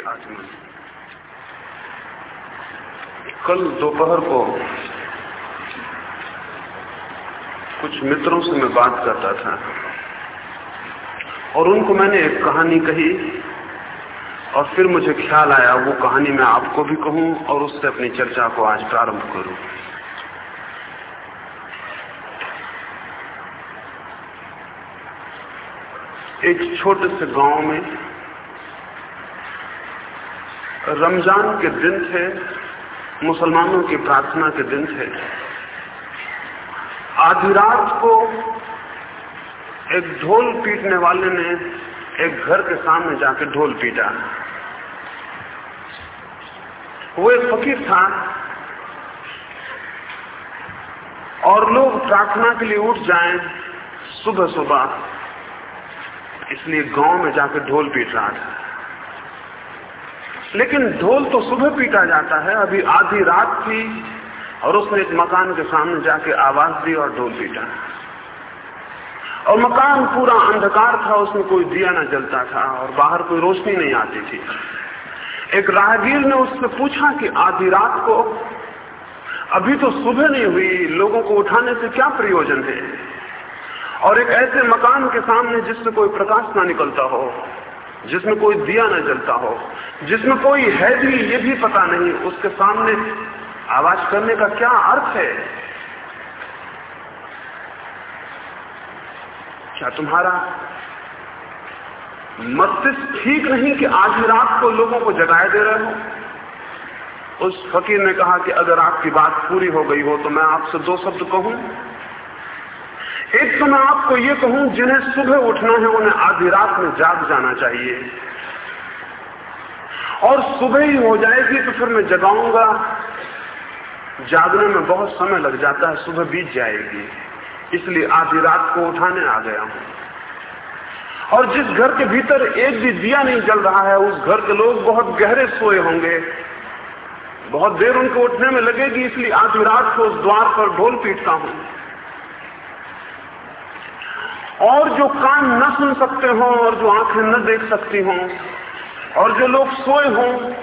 आचमन कल दोपहर को कुछ मित्रों से मैं बात करता था और उनको मैंने एक कहानी कही और फिर मुझे ख्याल आया वो कहानी मैं आपको भी कहूँ और उससे अपनी चर्चा को आज प्रारंभ करूँ। एक छोटे से गाँव में रमज़ान के दिन थे, मुसलमानों की प्रार्थना के दिन थे। आधी रात को एक ढोल पीटने वाले ने एक घर के सामने जाकर ढोल पीटा। वो एक फकीर था और लोग प्रार्थना के लिए उठ जाएँ सुबह सुबह इसलिए गाँव में जाकर ढोल पीट रहा था। लेकिन ढोल तो सुबह पीटा जाता है, अभी आधी रात थी, और उसने एक मकान के सामने जाके आवाज़ दी और ढोल पीटा। और मकान पूरा अंधकार था, उसमें कोई दिया ना जलता था, और बाहर कोई रोशनी नहीं आती थी। एक राहगीर ने उससे पूछा कि आधी रात को, अभी तो सुबह नहीं हुई, लोगों को उठाने से क्या प्रयोजन है? और एक ऐसे मकान के सामने जिससे कोई प्रकाश ना निकलता हो जिसमें कोई दिया न जलता हो, जिसमें कोई है भी, ये भी पता नहीं, उसके सामने आवाज़ करने का क्या अर्थ है? क्या तुम्हारा मस्तिष्क ठीक नहीं कि आधी रात को लोगों को जगाए दे रहे हो? उस फकीर ने कहा कि अगर आपकी बात पूरी हो गई हो तो मैं आपसे दो शब्द कहूँ। एक तो मैं आपको ये कहूँ, जिन्हें सुबह उठना है, उन्हें आधी रात में जाग जाना चाहिए। और सुबह ही हो जाएगी तो फिर मैं जगाऊँगा। जागने में बहुत समय लग जाता है, सुबह बीत जाएगी। इसलिए आधी रात को उठाने आ गया हूँ। और जिस घर के भीतर एक भी दिया नहीं जल रहा है, उस घर के लोग बहुत गहरे सोए होंगे। बहुत देर उनको उठने में लगेगी, इसलिए आधी रात को उस द्वार पर ढोल पीटता हूँ। और जो कान न सुन सकते हो, और जो आँखें न देख सकती हों, और जो लोग सोए हों,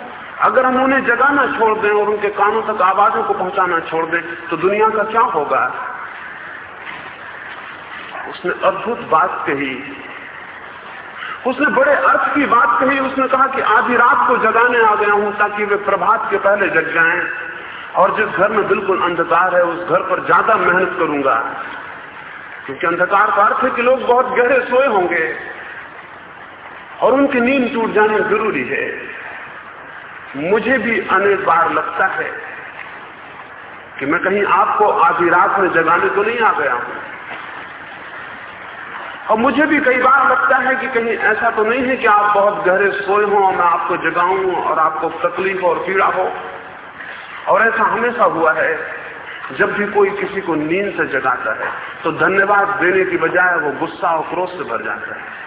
अगर हम उन्हें जगाना छोड़ दें और उनके कानों तक आवाजों को पहुंचाना छोड़ दें तो दुनिया का क्या होगा? उसने अद्भुत बात कही। उसने बड़े अर्थ की बात कही। उसने कहा कि आधी रात को जगाने आ गया हूँ ताकि वे प्रभात के पहले जग जाएँ, और जिस घर में बिल्कुल अंधकार है, उस घर पर ज़्यादा मेहनत करूँगा। क्योंकि अंधकार का अर्थ है कि लोग बहुत गहरे सोए होंगे और उनकी नींद टूट जाना ज़रूरी है। मुझे भी अनेक बार लगता है कि मैं कहीं आपको आधी रात में जगाने तो नहीं आ गया हूँ। और मुझे भी कई बार लगता है कि कहीं ऐसा तो नहीं है कि आप बहुत गहरे सोए हो और मैं आपको जगाऊं और आपको तकलीफ़ और पीड़ा हो। और ऐसा हमेशा हुआ है। जब भी कोई किसी को नींद से जगाता है तो धन्यवाद देने की बजाय वो गुस्सा और क्रोध से भर जाता है।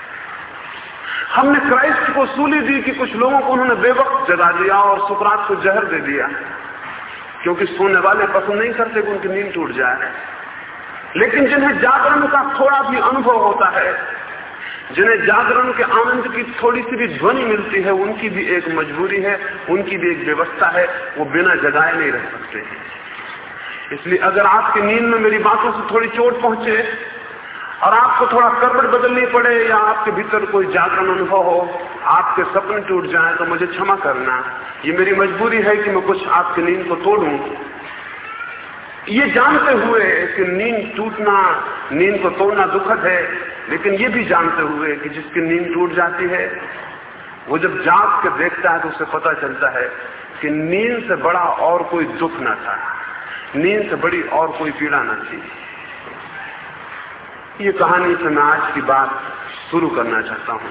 हमने क्राइस्ट को सूली दी कि कुछ लोगों को उन्होंने बेवक्त जगा दिया और सुकरात को जहर दे दिया, क्योंकि सोने वाले पसंद नहीं करते कि उनकी नींद टूट जाए। लेकिन जिन्हें जागरण का थोड़ा भी अनुभव होता है, जिन्हें जागरण के आनंद की थोड़ी सी भी ध्वनि मिलती है, उनकी भी एक मजबूरी है, उनकी भी एक व्यवस्था है, वो बिना जगाए नहीं रह सकते हैं। इसलिए अगर आपकी नींद में मेरी बातों से थोड़ी चोट पहुँचे और आपको थोड़ा करवट बदलनी पड़े या आपके भीतर कोई जागरण अनुभव हो, आपके सपने टूट जाए तो मुझे क्षमा करना। ये मेरी मजबूरी है कि मैं कुछ आपकी नींद को तोड़ू। ये जानते हुए कि नींद टूटना, नींद को तोड़ना दुखद है, लेकिन ये भी जानते हुए कि जिसकी नींद टूट जाती है, वो जब जाग के देखता है तो उसे पता चलता है कि नींद से बड़ा और कोई दुख ना था। नींद से बड़ी और कोई पीड़ा न थी। ये कहानी से मैं आज की बात शुरू करना चाहता हूँ।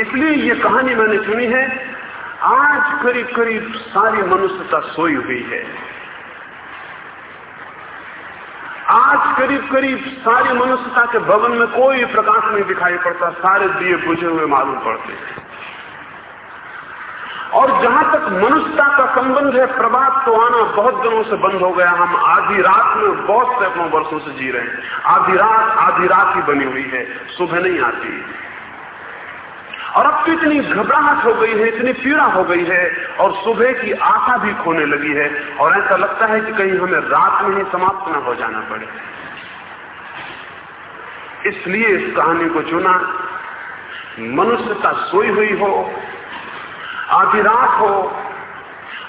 इसलिए ये कहानी मैंने चुनी है, आज करीब करीब सारी मनुष्यता सोई हुई है। आज करीब करीब सारी मनुष्यता के भवन में कोई प्रकाश नहीं दिखाई पड़ता, सारे दिए बुझे हुए मालूम पड़ते और जहाँ तक मनुष्यता का संबंध है प्रभात तो आना बहुत दिनों से बंद हो गया। हम आधी रात में बहुत सैकड़ों वर्षों से जी रहे हैं। आधी रात आधी रात ही बनी हुई है। सुबह नहीं आती। और अब तो इतनी घबराहट हो गई है, इतनी पीड़ा हो गई है और सुबह की आशा भी खोने लगी है। और ऐसा लगता है कि कहीं हमें रात में ही समाप्त न हो जाना पड़े। इसलिए इस कहानी को चुना। मनुष्यता सोई हुई हो आधी रात हो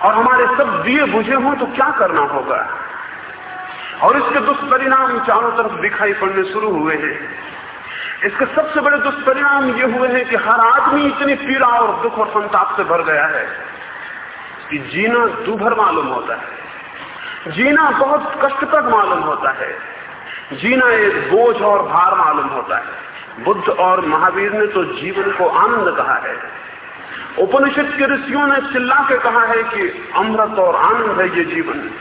और हमारे सब दिए बुझे हों तो क्या करना होगा? और इसके दुष्परिणाम चारों तरफ़ दिखाई पड़ने शुरू हुए हैं। इसके सबसे बड़े दुष्परिणाम ये हुए हैं कि हर आदमी इतनी पीड़ा और दुख और संताप से भर गया है कि जीना दूभर मालूम होता है। जीना बहुत कष्टप्रद मालूम होता है। जीना एक बोझ और भार मालूम होता है। बुद्ध और महावीर ने तो जीवन को आनंद कहा है। उपनिषद के ऋषियों ने चिल्ला के कहा है कि अमृत और आनंद है ये जीवन।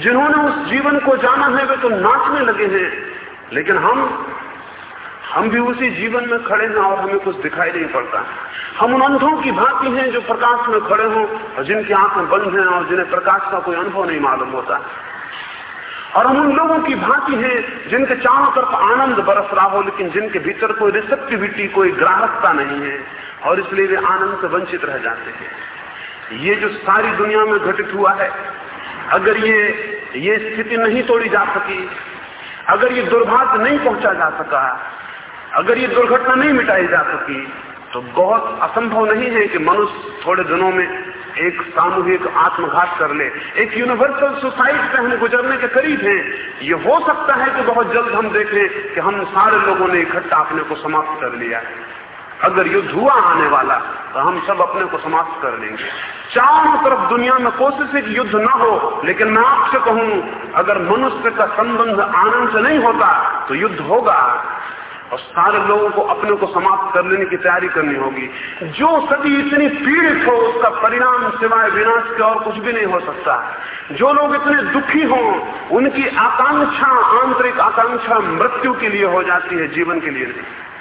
जिन्होंने उस जीवन को जाना है, वे तो नाचने लगे हैं। लेकिन हम हम भी उसी जीवन में खड़े हैं और हमें कुछ दिखाई नहीं पड़ता। हम उन अंधों की भांति हैं जो प्रकाश में खड़े हों और जिनकी आँखें बंद हैं और जिन्हें प्रकाश का कोई अनुभव नहीं मालूम होता। और हम उन लोगों की भांति हैं जिनके चारों तरफ़ आनंद बरस रहा हो, लेकिन जिनके भीतर कोई रिसेप्टिविटी, कोई ग्राहकता नहीं है। और इसलिए वे आनंद से वंचित रह जाते हैं। ये जो सारी दुनिया में घटित हुआ है, अगर ये ये स्थिति नहीं तोड़ी जा सकी, अगर ये दुर्भाग्य नहीं पहुँचा जा सका, अगर ये दुर्घटना नहीं मिटाई जा सकी तो बहुत असंभव नहीं है कि मनुष्य थोड़े दिनों में एक सामूहिक आत्मघात कर ले, एक यूनिवर्सल सुसाइड से हम गुजरने के करीब हैं। ये हो सकता है कि बहुत जल्द हम देखें कि हम सारे लोगों ने इकट्ठा अपने को समाप्त कर लिया। अगर युद्ध हुआ आने वाला तो हम सब अपने को समाप्त कर लेंगे। चारों तरफ़ दुनिया में कोशिश है कि युद्ध ना हो, लेकिन मैं आपसे कहूँ, अगर मनुष्य का संबंध आनंद से नहीं होता तो युद्ध होगा। और सारे लोगों को अपने को समाप्त कर लेने की तैयारी करनी होगी। जो सदी इतनी पीड़ित हो, उसका परिणाम सिवाय विनाश के और कुछ भी नहीं हो सकता। जो लोग इतने दुखी हों, उनकी आकांक्षा, आंतरिक आकांक्षा मृत्यु के लिए हो जाती है, जीवन के लिए। नहीं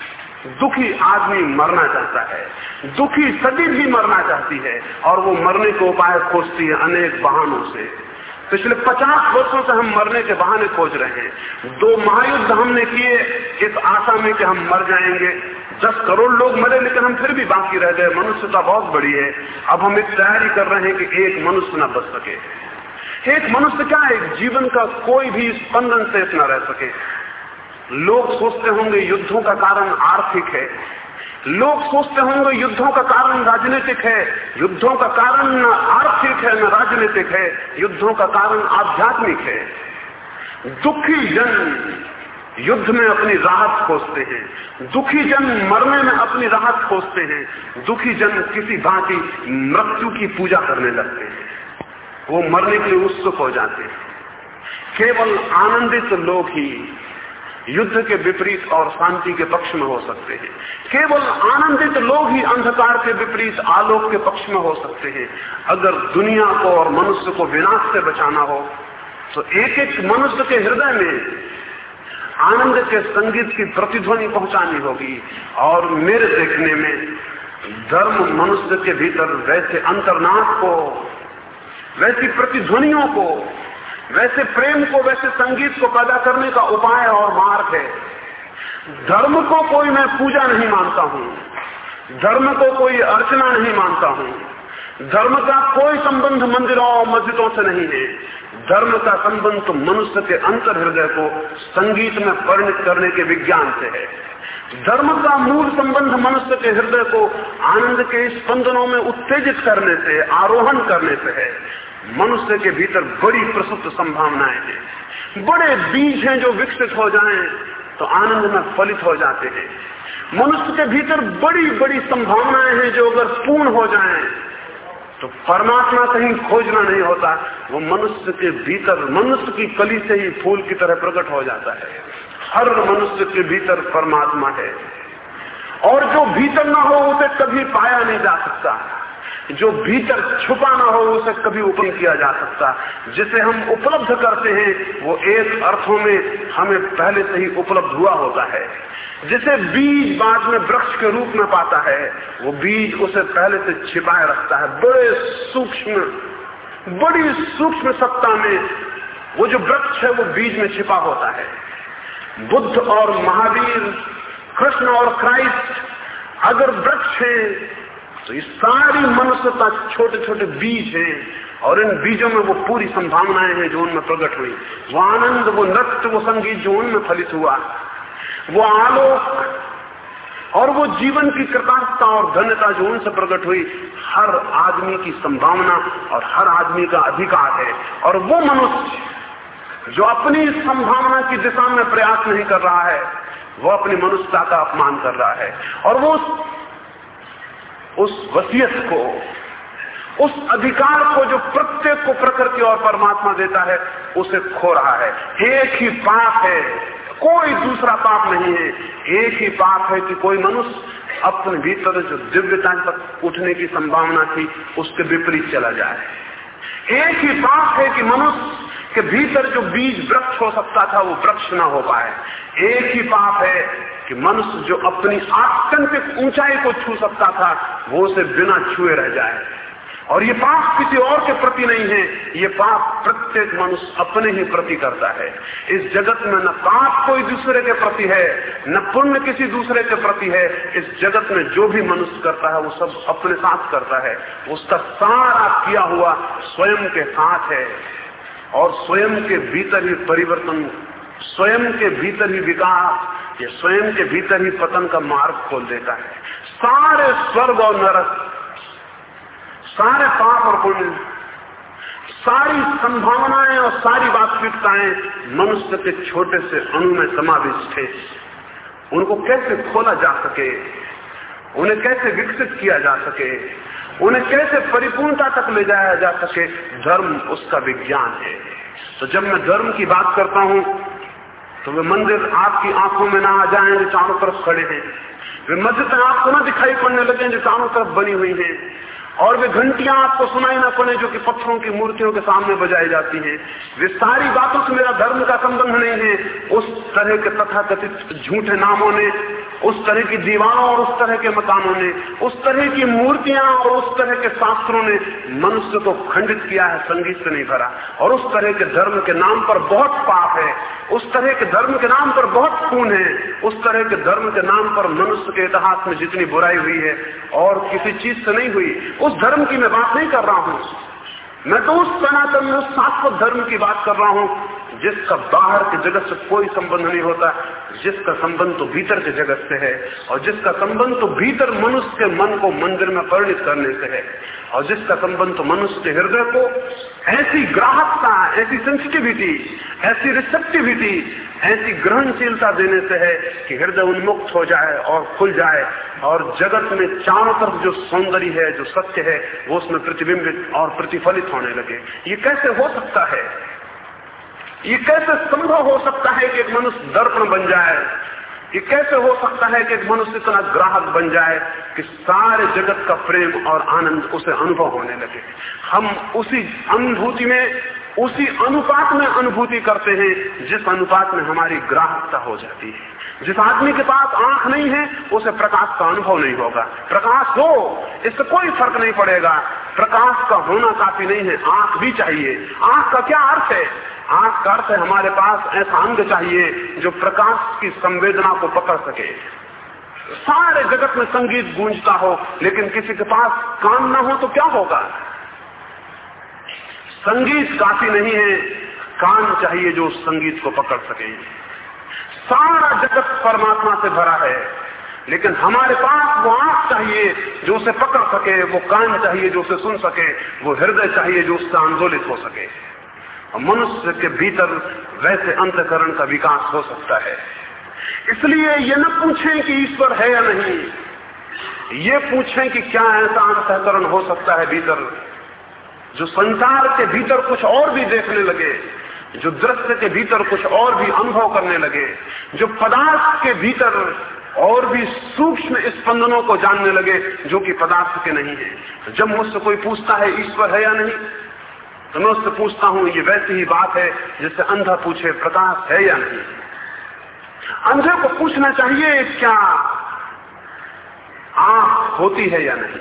दुखी आदमी मरना चाहता है। दुखी सदी भी मरना चाहती है और वो मरने के उपाय खोजती है अनेक बहानों से। पिछले पचास वर्षों से हम मरने के बहाने खोज रहे हैं। दो महायुद्ध हमने किए, इस आशा में कि हम मर जाएँगे। दस करोड़ लोग मरे, लेकिन हम फिर भी बाकी रह गए। मनुष्यता बहुत बड़ी है। अब हम एक तैयारी कर रहे हैं कि एक मनुष्य न बच सके। एक मनुष्य क्या? है जीवन का कोई भी स्पंदन से न रह सके। लोग सोचते होंगे युद्धों का कारण आर्थिक है। लोग सोचते होंगे युद्धों का कारण राजनीतिक है। युद्धों का कारण न आर्थिक है, न राजनीतिक है। युद्धों का कारण आध्यात्मिक है। दुखी जन युद्ध में अपनी राहत खोजते हैं। दुखी जन मरने में अपनी राहत खोजते हैं। दुखी जन किसी भांति मृत्यु की पूजा करने लगते हैं। वो मरने के लिए उत्सुक हो जाते हैं। केवल आनंदित लोग ही युद्ध के विपरीत और शांति के पक्ष में हो सकते हैं। केवल आनंदित लोग ही अंधकार के विपरीत आलोक के पक्ष में हो सकते हैं। अगर दुनिया को और मनुष्य को विनाश से बचाना हो तो एक एक मनुष्य के हृदय में आनंद के संगीत की प्रतिध्वनि पहुंचानी होगी और मेरे देखने में धर्म मनुष्य के भीतर वैसे अंतर्नाश को, वैसी प्रतिध्वनियों को वैसे प्रेम को, वैसे संगीत को पैदा करने का उपाय और मार्ग है। धर्म को कोई मैं पूजा नहीं मानता हूँ। धर्म को कोई अर्चना नहीं मानता हूँ। धर्म का कोई संबंध मंदिरों और मस्जिदों से नहीं है। धर्म का संबंध तो मनुष्य के अंतर हृदय को संगीत में परिणित करने के विज्ञान से है। धर्म का मूल संबंध मनुष्य के हृदय को आनंद के स्पंदनों में उत्तेजित करने से, आरोहण करने से है। मनुष्य के भीतर बड़ी प्रसुप्त संभावनाएँ हैं। बड़े बीज हैं जो विकसित हो जाएँ तो आनंद में फलित हो जाते हैं। मनुष्य के भीतर बड़ी बड़ी संभावनाएँ हैं जो अगर पूर्ण हो जाएँ तो परमात्मा कहीं खोजना नहीं होता। वो मनुष्य के भीतर, मनुष्य की कली से ही फूल की तरह प्रकट हो जाता है। हर मनुष्य के भीतर परमात्मा है। और जो भीतर ना हो, उसे कभी पाया नहीं जा सकता। जो भीतर छुपा ना हो उसे कभी ऊपर किया जा सकता। जिसे हम उपलब्ध करते हैं, वो एक अर्थों में हमें पहले से ही उपलब्ध हुआ होता है। जिसे बीज बाद में वृक्ष के रूप में पाता है, वो बीज उसे पहले से छिपाए रखता है। बड़े सूक्ष्म, बड़ी सूक्ष्म सत्ता में वो जो वृक्ष है, वो बीज में छिपा होता है। बुद्ध और महावीर, कृष्ण और क्राइस्ट, अगर वृक्ष है तो ये सारी मनुष्यता छोटे छोटे बीज हैं और इन बीजों में वो पूरी संभावनाएँ हैं जो उनमें प्रकट हुई। वो आनंद, वो नृत्य, वो संगीत जो उनमें फलित हुआ। वो आलोक और वो जीवन की कृतार्थता और धन्यता जो उनसे प्रकट हुई, हर आदमी की संभावना और हर आदमी का अधिकार है। और वो मनुष्य जो अपनी संभावना की दिशा में प्रयास नहीं कर रहा है, वो अपनी मनुष्यता का अपमान कर रहा है। और वो उस वसीयत को, उस अधिकार को जो प्रत्येक को प्रकृति और परमात्मा देता है, उसे खो रहा है। एक ही पाप है, कोई दूसरा पाप नहीं है। एक ही पाप है कि कोई मनुष्य अपने भीतर जो दिव्यता तक उठने की संभावना थी, उसके विपरीत चला जाए। एक ही पाप है कि मनुष्य के भीतर जो बीज वृक्ष हो सकता था, वो वृक्ष ना हो पाए। एक ही पाप है कि मनुष्य जो अपनी आतंकित ऊंचाई को छू सकता था, वो उसे बिना छुए रह जाए। और ये पाप किसी और के प्रति नहीं है, ये पाप प्रत्येक मनुष्य अपने ही प्रति करता है। इस जगत में न पाप कोई दूसरे के प्रति है, न पुण्य किसी दूसरे के प्रति है। इस जगत में जो भी मनुष्य करता है, वो सब अपने साथ करता है। उसका सारा किया हुआ स्वयं के साथ है। और स्वयं के भीतर ही परिवर्तन, स्वयं के भीतर ही विकास, ये स्वयं के भीतर ही पतन का मार्ग खोल देता है। सारे स्वर्ग और नरक सारे पाप और पुण्य, सारी संभावनाएँ और सारी वास्तविकताएँ मनुष्य के छोटे से अणु में समाविष्ट थे उनको कैसे खोला जा सके, उन्हें कैसे विकसित किया जा सके, उन्हें कैसे परिपूर्णता तक ले जाया जा सके, धर्म उसका विज्ञान है। तो जब मैं धर्म की बात करता हूँ तो वे मंदिर आपकी आँखों में ना आ जाए जो चारों तरफ़ खड़े हैं। वे मस्जिद आपको ना दिखाई पड़ने लगे जो चारों तरफ़ बनी हुई हैं। और वे घंटियाँ आपको सुनाई ना पड़े जो कि पत्थरों की मूर्तियों के सामने बजाई जाती हैं। वे सारी बातों से मेरा धर्म का संबंध नहीं है। उस तरह के तथाकथित झूठे नामों ने, उस तरह की दीवारों और उस तरह के मकानों ने, उस तरह की मूर्तियाँ और उस तरह के शास्त्रों ने मनुष्य को खंडित किया है, संगीत से नहीं भरा। और उस तरह के धर्म के नाम पर बहुत पाप है। उस तरह के धर्म के नाम पर बहुत खून है। उस तरह के धर्म के नाम पर मनुष्य के इतिहास में जितनी बुराई हुई है और किसी चीज़ से नहीं हुई, उस धर्म की मैं बात नहीं कर रहा हूँ। मैं तो उस सनातन, उस शाश्वत धर्म की बात कर रहा हूँ। जिसका बाहर के जगत से कोई संबंध नहीं होता, जिसका संबंध तो भीतर के जगत से है, और जिसका संबंध तो भीतर मनुष्य के मन को मंदिर में परिणित करने से है, और जिसका संबंध तो मनुष्य के हृदय को ऐसी ग्राहकता, ऐसी सेंसिटिविटी ऐसी रिसेप्टिविटी ऐसी ग्रहणशीलता देने से है कि हृदय उन्मुक्त हो जाए और खुल जाए, और जगत में चारों तरफ़ जो सौंदर्य है, जो सत्य है, वो उसमें प्रतिबिंबित और प्रतिफलित होने लगे। ये कैसे हो सकता है? ये कैसे संभव हो सकता है कि एक मनुष्य दर्पण बन जाए? ये कैसे हो सकता है कि एक मनुष्य इतना ग्राहक बन जाए कि सारे जगत का प्रेम और आनंद उसे अनुभव होने लगे? हम उसी अनुभूति में, उसी अनुपात में अनुभूति करते हैं, जिस अनुपात में हमारी ग्राहकता हो जाती है। जिस आदमी के पास आँख नहीं है, उसे प्रकाश का अनुभव नहीं होगा। प्रकाश हो, इससे कोई फ़र्क नहीं पड़ेगा। प्रकाश का होना काफ़ी नहीं है, आँख भी चाहिए। आँख का क्या अर्थ है? आँख का अर्थ हमारे पास ऐसा अंग चाहिए जो प्रकाश की संवेदना को पकड़ सके। सारे जगत में संगीत गूंजता हो, लेकिन किसी के पास कान ना हो तो क्या होगा? संगीत काफ़ी नहीं है कान चाहिए जो संगीत को पकड़ सके। सारा जगत परमात्मा से भरा है, लेकिन हमारे पास वो आँख चाहिए जो उसे पकड़ सके, वो कान चाहिए जो उसे सुन सके, वो हृदय चाहिए जो उससे आंदोलित हो सके। मनुष्य के भीतर वैसे अंतकरण का विकास हो सकता है। इसलिए ये न पूछें कि ईश्वर है या नहीं, ये पूछें कि क्या ऐसा अंतकरण हो सकता है भीतर, जो संसार के भीतर कुछ और भी देखने लगे, जो दृश्य के भीतर कुछ और भी अनुभव करने लगे, जो पदार्थ के भीतर और भी सूक्ष्म स्पंदनों को जानने लगे, जो कि पदार्थ के नहीं है। जब मुझसे कोई पूछता है, ईश्वर है या नहीं? तो मैं उससे पूछता हूँ, ये वैसी ही बात है जिससे अंधा पूछे, प्रकाश है या नहीं? अंधे को पूछना चाहिए क्या आँख होती है या नहीं?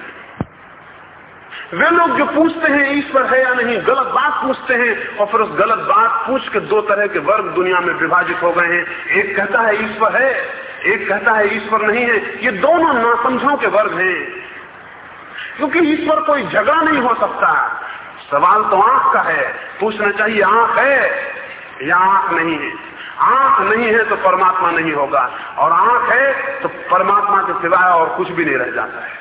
वे लोग जो पूछते हैं, ईश्वर है या नहीं, गलत बात पूछते हैं, और फिर उस गलत बात पूछ के दो तरह के वर्ग दुनिया में विभाजित हो गए हैं। एक कहता है, ईश्वर है, एक कहता है, ईश्वर नहीं है। ये दोनों नासमझों के वर्ग हैं। क्योंकि ईश्वर कोई झगड़ा नहीं हो सकता। सवाल तो आँख का है, पूछना चाहिए, आँख है या आँख नहीं है? आँख नहीं है तो परमात्मा नहीं होगा, और आँख है तो परमात्मा के सिवाय और कुछ भी नहीं रह जाता है।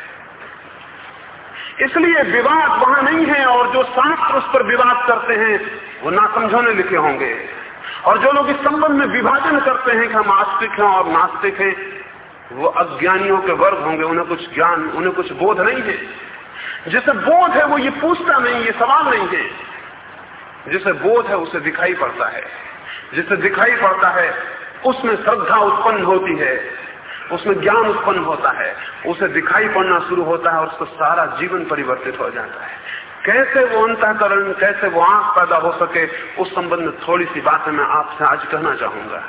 इसलिए विवाद वहाँ नहीं है, और जो शास्त्र उस पर विवाद करते हैं, वो नासमझोने लिखे होंगे। और जो लोग इस संबंध में विभाजन करते हैं कि हम आस्तिक हैं और नास्तिक हैं, वो अज्ञानियों के वर्ग होंगे, उन्हें कुछ ज्ञान, उन्हें कुछ बोध नहीं है। जिसे बोध है वो ये पूछता नहीं, ये सवाल नहीं है। जिसे बोध है उसे दिखाई पड़ता है। जिसे दिखाई पड़ता है, उसमें श्रद्धा उत्पन्न होती है। उसमें ज्ञान उत्पन्न होता है। उसे दिखाई पड़ना शुरू होता है और उसका सारा जीवन परिवर्तित हो जाता है। कैसे वो अंतकरण, कैसे वो आँख पैदा हो सके, उस संबंध में थोड़ी सी बातें मैं आपसे आज कहना चाहूँगा।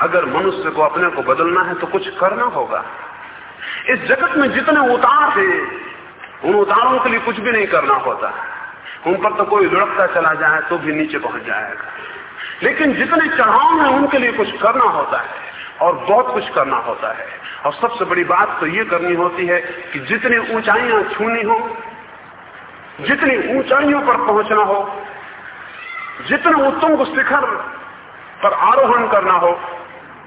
अगर मनुष्य को अपने को बदलना है तो कुछ करना होगा। इस जगत में जितने उतार थे उन उतारों के लिए कुछ भी नहीं करना होता। उन पर तो कोई लुढ़कता चला जाए तो भी नीचे पहुँच जाएगा। लेकिन जितने चढ़ाव हैं, उनके लिए कुछ करना होता है और बहुत कुछ करना होता है। और सबसे बड़ी बात तो ये करनी होती है कि जितनी ऊंचाइयाँ छूनी हो, जितनी ऊंचाइयों पर पहुँचना हो, जितने उत्तुंग शिखर पर आरोहण करना हो,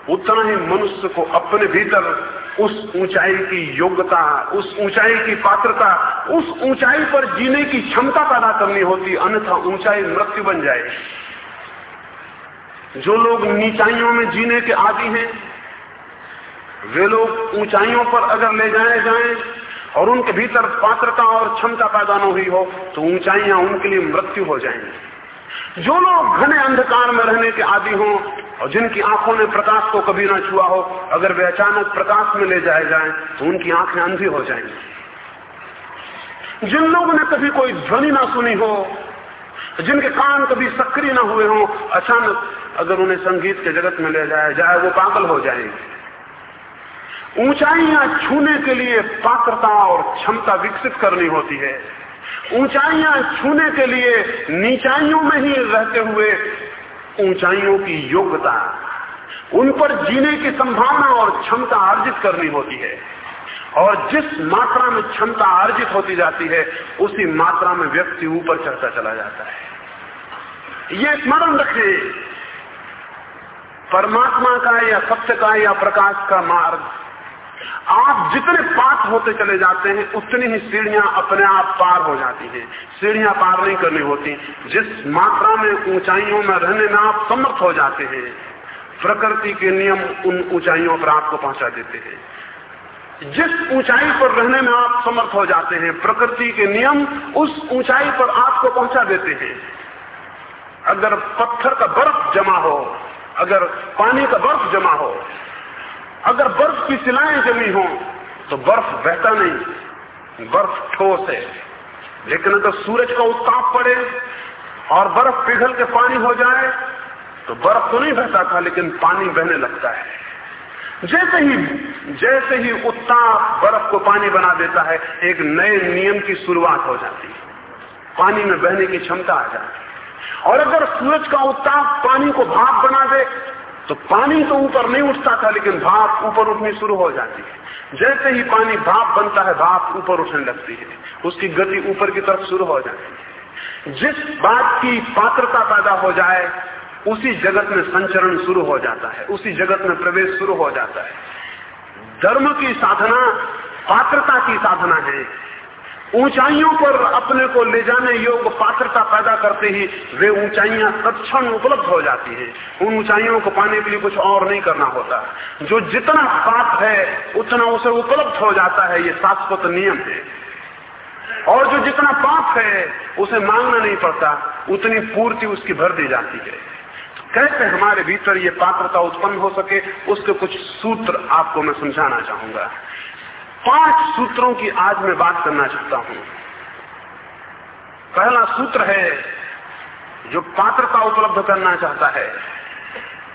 उतना ही मनुष्य को अपने भीतर उस ऊंचाई की योग्यता, उस ऊंचाई की पात्रता, उस ऊंचाई पर जीने की क्षमता पैदा करनी होती, अन्यथा ऊंचाई मृत्यु बन जाए जो लोग नीचाइयों में जीने के आदि हैं, वे लोग ऊंचाइयों पर अगर ले जाए जाएँ और उनके भीतर पात्रता और क्षमता पैदा न हुई हो तो ऊंचाइयाँ उनके लिए मृत्यु हो जाएँगी। जो लोग घने अंधकार में रहने के आदि हों और जिनकी आँखों ने प्रकाश को कभी ना छुआ हो, अगर वे अचानक प्रकाश में ले जाए जाएँ तो उनकी आँखें अंधी हो जाएँगी। जिन लोगों ने कभी कोई ध्वनि ना सुनी हो, जिनके कान कभी सक्रिय ना हुए हो, अचानक अगर उन्हें संगीत के जगत में ले जाया जाए, वो पागल हो जाएँगे। ऊंचाइयाँ छूने के लिए पात्रता और क्षमता विकसित करनी होती है। ऊंचाइयाँ छूने के लिए नीचाइयों में ही रहते हुए ऊंचाइयों की योग्यता, उन पर जीने की संभावना और क्षमता अर्जित करनी होती है। और जिस मात्रा में क्षमता अर्जित होती जाती है, उसी मात्रा में व्यक्ति ऊपर चढ़ता चला जाता है। ये स्मरण रखें, परमात्मा का या सत्य का या प्रकाश का मार्ग आप जितने पास होते चले जाते हैं, उतनी ही सीढ़ियाँ अपने आप पार हो जाती हैं। सीढ़ियाँ पार नहीं करनी होती। जिस मात्रा में ऊंचाइयों में रहने में आप समर्थ हो जाते हैं, प्रकृति के नियम उन ऊंचाइयों पर आपको पहुँचा देते हैं। जिस ऊंचाई पर रहने में आप समर्थ हो जाते हैं, प्रकृति के नियम उस ऊंचाई पर आपको पहुँचा देते हैं। अगर पत्थर का बर्फ़ जमा हो, अगर पानी का बर्फ़ जमा हो अगर बर्फ़ की सिलाएँ जमी हो तो बर्फ़ बहता नहीं, बर्फ़ ठोस है। लेकिन अगर सूरज का उत्ताप पड़े और बर्फ़ पिघल के पानी हो जाए तो बर्फ़ तो नहीं बहता था, लेकिन पानी बहने लगता है। जैसे ही जैसे ही उत्ताप बर्फ़ को पानी बना देता है, एक नए नियम की शुरुआत हो जाती है। पानी में बहने की क्षमता आ जाती है। और अगर सूरज का उत्ताप पानी को भाप बना दे तो पानी तो ऊपर नहीं उठता था, लेकिन भाप ऊपर उठनी शुरू हो जाती है। जैसे ही पानी भाप बनता है, भाप ऊपर उठने लगती है। उसकी गति ऊपर की तरफ़ शुरू हो जाती है। जिस बात की पात्रता पैदा हो जाए, उसी जगत में संचरण शुरू हो जाता है। उसी जगत में प्रवेश शुरू हो जाता है। धर्म की साधना, पात्रता की साधना है। ऊंचाइयों पर अपने को ले जाने योग्य पात्रता पैदा करते ही वे ऊंचाइयाँ तत्ण उपलब्ध हो जाती हैं। उन ऊंचाइयों को पाने के लिए कुछ और नहीं करना होता। जो जितना पाप है, उतना उसे उपलब्ध हो जाता है, ये शाश्वत नियम है। और जो जितना पाप है, उसे मांगना नहीं पड़ता, उतनी पूर्ति उसकी भर दी जाती है। तो कैसे हमारे भीतर ये पात्रता उत्पन्न हो सके, उसके कुछ सूत्र आपको मैं समझाना चाहूँगा। पाँच सूत्रों की आज मैं बात करना चाहता हूँ। पहला सूत्र है जो पात्रता उपलब्ध करना चाहता है,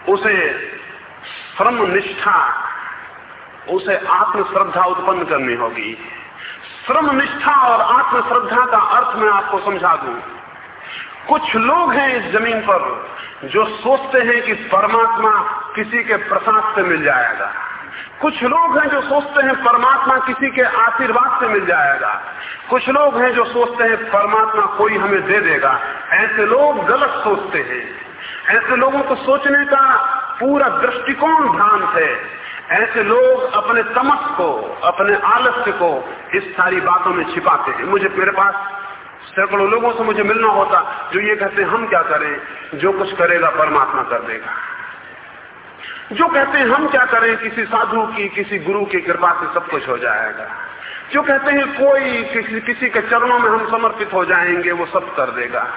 उसे श्रम निष्ठा उसे आत्म श्रद्धा उत्पन्न करनी होगी। श्रम निष्ठा और आत्म श्रद्धा का अर्थ मैं आपको समझा दूँ। कुछ लोग हैं इस ज़मीन पर जो सोचते हैं कि परमात्मा किसी के प्रसाद से मिल जाएगा। कुछ लोग हैं जो सोचते हैं परमात्मा किसी के आशीर्वाद से मिल जाएगा। कुछ लोग हैं जो सोचते हैं परमात्मा कोई हमें दे देगा। ऐसे लोग गलत सोचते हैं। ऐसे लोगों को सोचने का पूरा दृष्टिकोण भ्रांत है। ऐसे लोग अपने तमस को, अपने आलस्य को इस सारी बातों में छिपाते हैं। मुझे मेरे पास सैकड़ों लोगों से मुझे मिलना होता, जो ये कहते हम क्या करें? जो कुछ करेगा, परमात्मा कर देगा। जो कहते हैं, हम क्या करें, किसी साधु की, किसी गुरु की कृपा से सब कुछ हो जाएगा। जो कहते हैं, कोई किसी किसी के चरणों में हम समर्पित हो जाएँगे, वो सब कर देगा।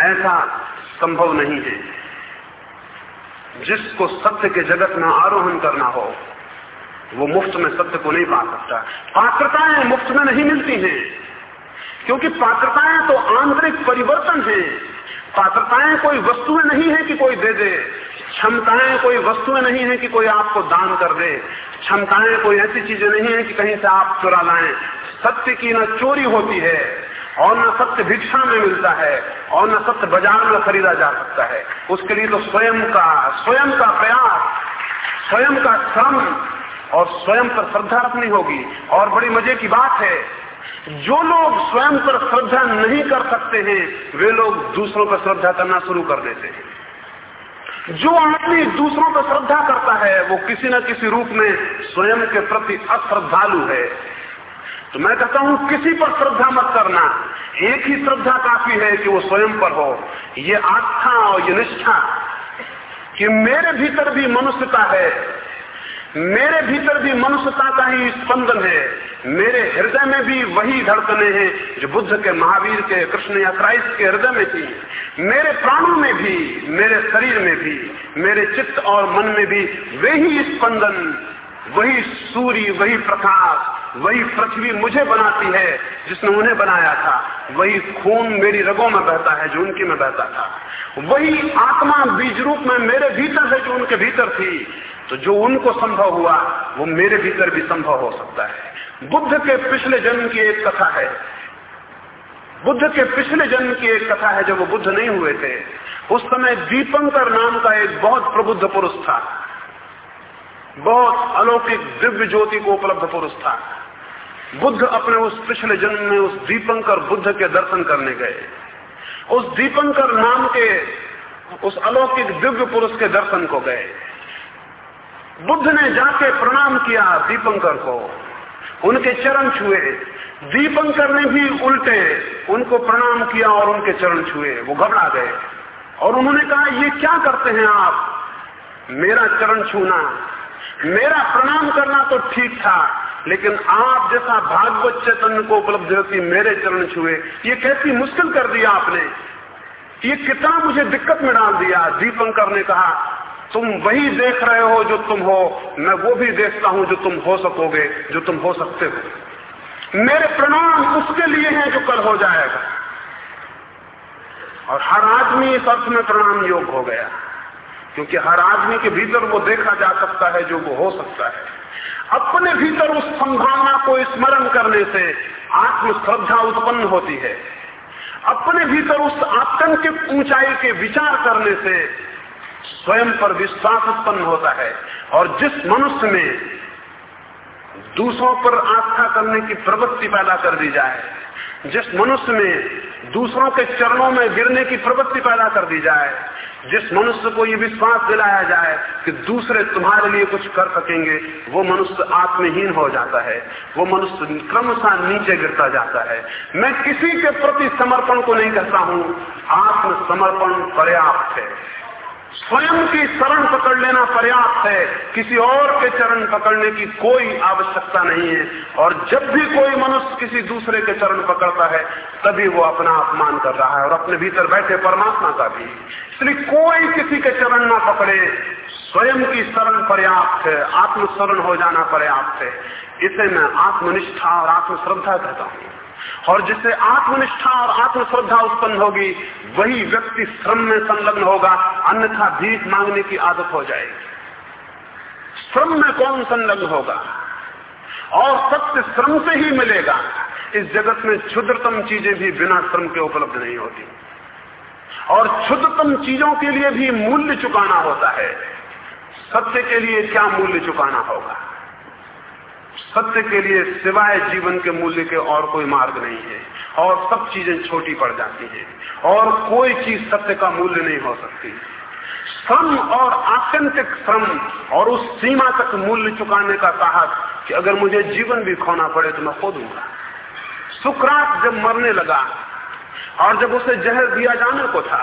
ऐसा संभव नहीं है। जिसको सत्य के जगत में आरोहण करना हो, वो मुफ़्त में सत्य को नहीं पा सकता। पात्रताएँ मुफ़्त में नहीं मिलती हैं, क्योंकि पात्रताएँ तो आंतरिक परिवर्तन है। पात्रताएँ कोई वस्तुएँ नहीं है कि कोई दे दे। क्षमताएँ कोई वस्तुएँ नहीं है कि कोई आपको दान कर दे। क्षमताएँ कोई ऐसी चीज़ें नहीं है कि कहीं से आप चुरा लाएँ। सत्य की न चोरी होती है और न सत्य भिक्षा में मिलता है और न सत्य बाज़ार में खरीदा जा सकता है। उसके लिए तो स्वयं का स्वयं का प्रयास, स्वयं का श्रम और स्वयं पर श्रद्धा रखनी होगी। और बड़ी मज़े की बात है, जो लोग स्वयं पर श्रद्धा नहीं कर सकते हैं, वे लोग दूसरों पर श्रद्धा करना शुरू कर देते हैं। जो आदमी दूसरों पर श्रद्धा करता है, वो किसी न किसी रूप में स्वयं के प्रति अश्रद्धालु है। तो मैं कहता हूँ, किसी पर श्रद्धा मत करना। एक ही श्रद्धा काफ़ी है कि वो स्वयं पर हो। ये आस्था और ये निष्ठा कि मेरे भीतर भी मनुष्यता है मेरे भीतर भी मनुष्यता का ही स्पंदन है। मेरे हृदय में भी वही धड़कने हैं जो बुद्ध के महावीर के, कृष्ण या क्राइस्ट के हृदय में थी। मेरे प्राणों में भी, मेरे शरीर में भी, मेरे चित्त और मन में भी वही स्पंदन, वही सूर्य वही प्रकाश, वही पृथ्वी मुझे बनाती है, जिसने उन्हें बनाया था। वही खून मेरी रगों में बहता है जो उनकी में बहता था। वही आत्मा बीज रूप में मेरे भीतर है जो उनके भीतर थी। तो जो उनको संभव हुआ, वो मेरे भीतर भी संभव हो सकता है। बुद्ध के पिछले जन्म की एक कथा है। बुद्ध के पिछले जन्म की एक कथा है, जब वो बुद्ध नहीं हुए थे। उस समय दीपंकर नाम का एक बहुत प्रबुद्ध पुरुष था। बहुत अलौकिक दिव्य ज्योति को उपलब्ध पुरुष था। बुद्ध अपने उस पिछले जन्म में उस दीपंकर बुद्ध के दर्शन करने गए। उस दीपंकर नाम के उस अलौकिक दिव्य पुरुष के दर्शन को गए। बुद्ध ने जाके प्रणाम किया दीपंकर को। उनके चरण छुए। दीपंकर ने भी उल्टे उनको प्रणाम किया और उनके चरण छुए। वो घबरा गए। और उन्होंने कहा, ये क्या करते हैं आप? मेरा चरण छूना, मेरा प्रणाम करना तो ठीक था, लेकिन आप जैसा भागवत चैतन्य को उपलब्ध होती मेरे चरण छुए। ये कैसी मुश्किल कर दिया आपने। ये कितना मुझे दिक्कत में डाल दिया। दीपंकर ने कहा तुम वही देख रहे हो जो तुम हो। मैं वो भी देखता हूँ जो तुम हो सकोगे, जो तुम हो सकते हो। मेरे प्रणाम उसके लिए हैं जो कल हो जाएगा। और हर आदमी इस अर्थ में प्रणाम योग हो गया। क्योंकि हर आदमी के भीतर वो देखा जा सकता है, जो वो हो सकता है। अपने भीतर उस संभावना को स्मरण करने से आत्म श्रद्धा उत्पन्न होती है। अपने भीतर उस आतंकिक ऊंचाई के विचार करने से स्वयं पर विश्वास उत्पन्न होता है और जिस मनुष्य में दूसरों पर आस्था करने की प्रवृत्ति पैदा कर दी जाए, जिस मनुष्य में दूसरों के चरणों में गिरने की प्रवृत्ति पैदा कर दी जाए, जिस मनुष्य को ये विश्वास दिलाया जाए कि दूसरे तुम्हारे लिए कुछ कर सकेंगे, वो मनुष्य आत्महीन हो जाता है, वो मनुष्य क्रमशः नीचे गिरता जाता है। मैं किसी के प्रति समर्पण को नहीं कहता हूँ, आत्मसमर्पण पर्याप्त है। स्वयं की शरण पकड़ लेना पर्याप्त है। किसी और के चरण पकड़ने की कोई आवश्यकता नहीं है। और जब भी कोई मनुष्य किसी दूसरे के चरण पकड़ता है, तभी वो अपना अपमान कर रहा है और अपने भीतर बैठे परमात्मा का भी। इसलिए कोई किसी के चरण ना पकड़े। स्वयं की शरण पर्याप्त है। आत्मशरण हो जाना पर्याप्त है। इसे मैं आत्मनिष्ठा और आत्मश्रद्धा कहता हूँ। और जिससे आत्मनिष्ठा और आत्मश्रद्धा उत्पन्न होगी, वही व्यक्ति श्रम में संलग्न होगा, अन्यथा भीख मांगने की आदत हो जाएगी। श्रम में कौन संलग्न होगा? और सत्य श्रम से ही मिलेगा। इस जगत में क्षुद्रतम चीज़ें भी बिना श्रम के उपलब्ध नहीं होती। और क्षुद्रतम चीज़ों के लिए भी मूल्य चुकाना होता है। सत्य के लिए क्या मूल्य चुकाना होगा? सत्य के लिए सिवाय जीवन के मूल्य के और कोई मार्ग नहीं है। और सब चीज़ें छोटी पड़ जाती हैं। और कोई चीज़ सत्य का मूल्य नहीं हो सकती। श्रम और आत्यंतिक श्रम और उस सीमा तक मूल्य चुकाने का साहस कि अगर मुझे जीवन भी खोना पड़े तो मैं खो दूँगा। सुखरात जब मरने लगा और जब उसे जहर दिया जाने को था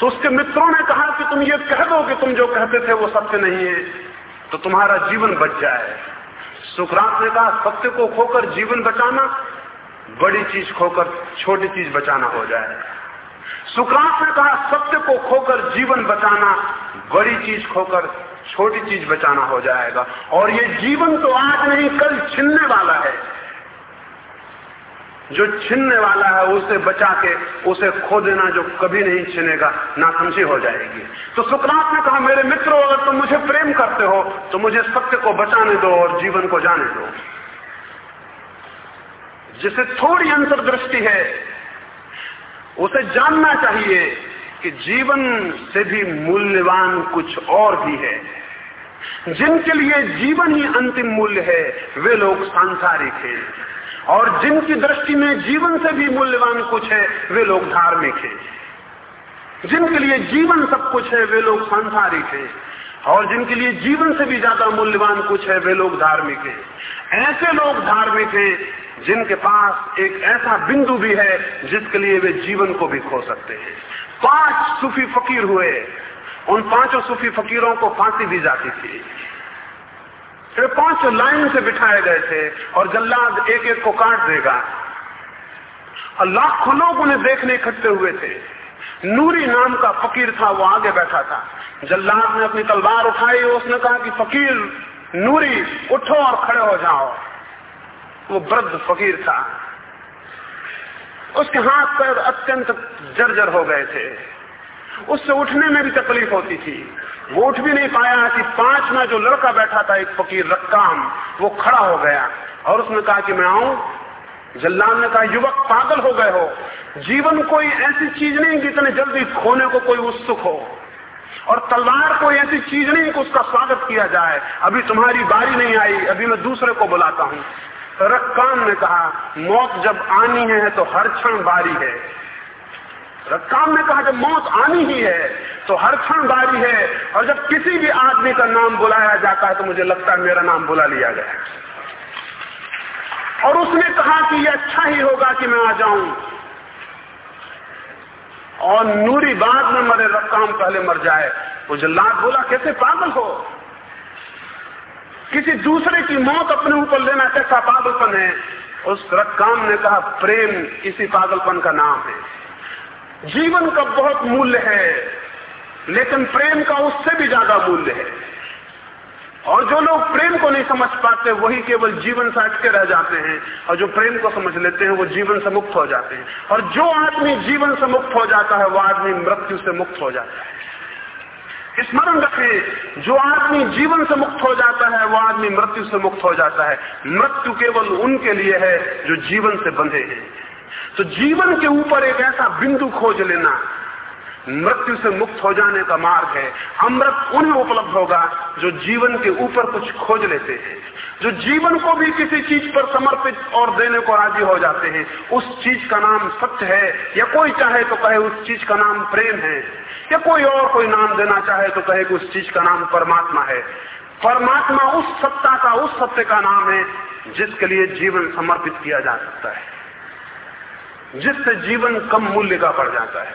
तो उसके मित्रों ने कहा कि तुम ये कह दो कि तुम जो कहते थे वो सत्य नहीं है तो तुम्हारा जीवन बच जाए। सुखरात ने कहा सत्य को खोकर जीवन बचाना, बड़ी चीज़ खोकर, छोटी चीज़ बचाना हो जाए। सुखरात ने कहा, सत्य को खोकर जीवन बचाना, बड़ी चीज़ खोकर, छोटी चीज़ बचाना हो जाएगा। और ये जीवन तो आज नहीं, कल छिनने वाला है। जो छिनने वाला है उसे बचा के उसे खो देना जो कभी नहीं छिनेगा नासमझी हो जाएगी। तो सुकरात ने कहा, मेरे मित्रों, अगर तुम मुझे प्रेम करते हो तो मुझे सत्य को बचाने दो और जीवन को जाने दो। जिसे थोड़ी अंतर्दृष्टि है, उसे जानना चाहिए कि जीवन से भी मूल्यवान कुछ और भी है। जिनके लिए जीवन ही अंतिम मूल्य है, वे लोग सांसारिक हैं। और जिनकी दृष्टि में जीवन से भी मूल्यवान कुछ है, वे लोग धार्मिक हैं। जिनके लिए जीवन सब कुछ है, वे लोग सांसारिक हैं। और जिनके लिए जीवन से भी ज़्यादा मूल्यवान कुछ है, वे लोग धार्मिक हैं। ऐसे लोग धार्मिक हैं, जिनके पास एक ऐसा बिंदु भी है, जिसके लिए वे जीवन को भी खो सकते हैं। पाँच सूफी फकीर हुए। उन पाँचों सूफी फकीरों को फांसी दी जाती थी। फिर पाँच लाइन से बिठाए गए थे और जल्लाद एक एक को काट देगा। और लाखों लोग उन्हें देखने इकट्ठे हुए थे। नूरी नाम का फकीर था, वो आगे बैठा था। जल्लाद ने अपनी तलवार उठाई, उसने कहा कि फकीर, नूरी, उठो और खड़े हो जाओ। वो वृद्ध फकीर था। उसके हाथ पैर अत्यंत जर्जर हो गए थे। उससे उठने में भी तकलीफ़ होती थी। वो उठ भी नहीं पाया कि पाँच में जो लड़का बैठा था, एक फकीर रक्काम, वो खड़ा हो गया और उसने कहा कि मैं आऊँ। जल्लान ने कहा, युवक, पागल हो गए हो। जीवन कोई ऐसी चीज़ नहीं कि इतने जल्दी खोने को कोई उत्सुक हो। और तलवार कोई ऐसी चीज़ नहीं कि उसका स्वागत किया जाए। अभी तुम्हारी बारी नहीं आई, अभी मैं दूसरे को बुलाता हूँ। रक्काम ने कहा, मौत जब आनी है तो हर क्षण बारी है। रक्काम ने कहा, जब मौत आनी ही है तो हर क्षण बारी है, और जब किसी भी आदमी का नाम बुलाया जाता है तो मुझे लगता है मेरा नाम बुला लिया गया और उसने कहा कि यह अच्छा ही होगा कि मैं आ जाऊँ। और नूरी बाद में मरे रक्काम पहले मर जाए। वो जल्लाद बोला, कैसे पागल हो? किसी दूसरे की मौत अपने ऊपर लेना कैसा पागलपन है? उस रक्काम ने कहा, प्रेम इसी पागलपन का नाम है। जीवन का बहुत मूल्य है, लेकिन प्रेम का उससे भी ज़्यादा मूल्य है। और जो लोग प्रेम को नहीं समझ पाते, वही केवल जीवन से अटके रह जाते हैं, और जो प्रेम को समझ लेते हैं, वो जीवन से मुक्त हो जाते हैं। और जो आदमी जीवन से मुक्त हो जाता है, वो आदमी मृत्यु से मुक्त हो जाता है। स्मरण रखें, जो आदमी जीवन से मुक्त हो जाता है, वो आदमी मृत्यु से मुक्त हो जाता है। मृत्यु केवल उनके लिए है, जो जीवन से बंधे हैं। तो जीवन के ऊपर एक ऐसा बिंदु खोज लेना, मृत्यु से मुक्त हो जाने का मार्ग है। अमृत उन्हें उपलब्ध होगा जो जीवन के ऊपर कुछ खोज लेते हैं। जो जीवन को भी किसी चीज़ पर समर्पित और देने को राज़ी हो जाते हैं। उस चीज़ का नाम सत्य है। या कोई चाहे तो कहे उस चीज़ का नाम प्रेम है। या कोई और कोई नाम देना चाहे तो कहे कि उस चीज़ का नाम परमात्मा है। परमात्मा उस सत्ता का, उस सत्य का नाम है जिसके लिए जीवन समर्पित किया जा सकता है। जिससे जीवन कम मूल्य का पड़ जाता है।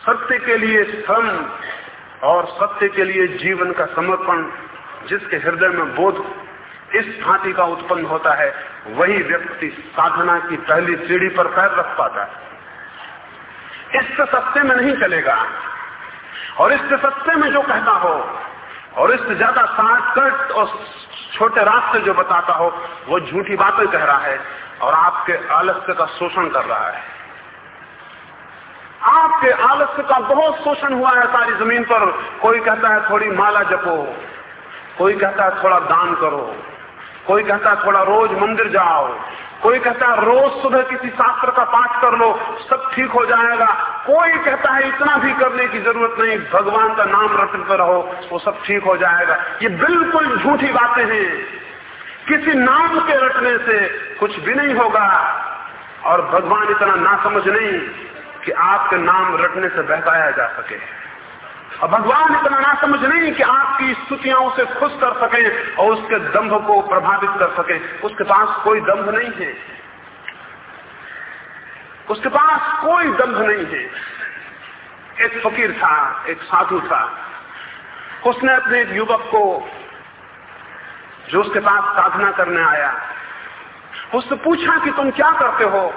सत्य के लिए श्रम और सत्य के लिए जीवन का समर्पण जिसके हृदय में बोध इस भांति का उत्पन्न होता है, वही व्यक्ति साधना की पहली सीढ़ी पर पैर रख पाता है। इससे सत्य में नहीं चलेगा और इससे सत्य में जो कहता हो और इससे ज़्यादा शॉर्टकट और छोटे रास्ते जो बताता हो, वो झूठी बातें कह रहा है और आपके आलस्य का शोषण कर रहा है। आपके आलस्य का बहुत शोषण हुआ है सारी ज़मीन पर। कोई कहता है थोड़ी माला जपो, कोई कहता है थोड़ा दान करो, कोई कहता है थोड़ा रोज मंदिर जाओ कोई कहता है, रोज सुबह किसी शास्त्र का पाठ कर लो, सब ठीक हो जाएगा। कोई कहता है, इतना भी करने की ज़रूरत नहीं, भगवान का नाम रटते रहो, वो सब ठीक हो जाएगा। ये बिल्कुल झूठी बातें हैं। किसी नाम के रटने से कुछ भी नहीं होगा। और भगवान इतना ना समझ नहीं कि आपके नाम रटने से बहकाया जा सके। और भगवान इतना ना समझ नहीं कि आपकी स्तुतियाँ उसे खुश कर सके और उसके दंभ को प्रभावित कर सके। उसके पास कोई दंभ नहीं है। उसके पास कोई दंभ नहीं है। एक फकीर था, एक साधु था। उसने अपने युवक को, जो उसके पास साधना करने आया, उससे पूछा कि तुम क्या करते हो?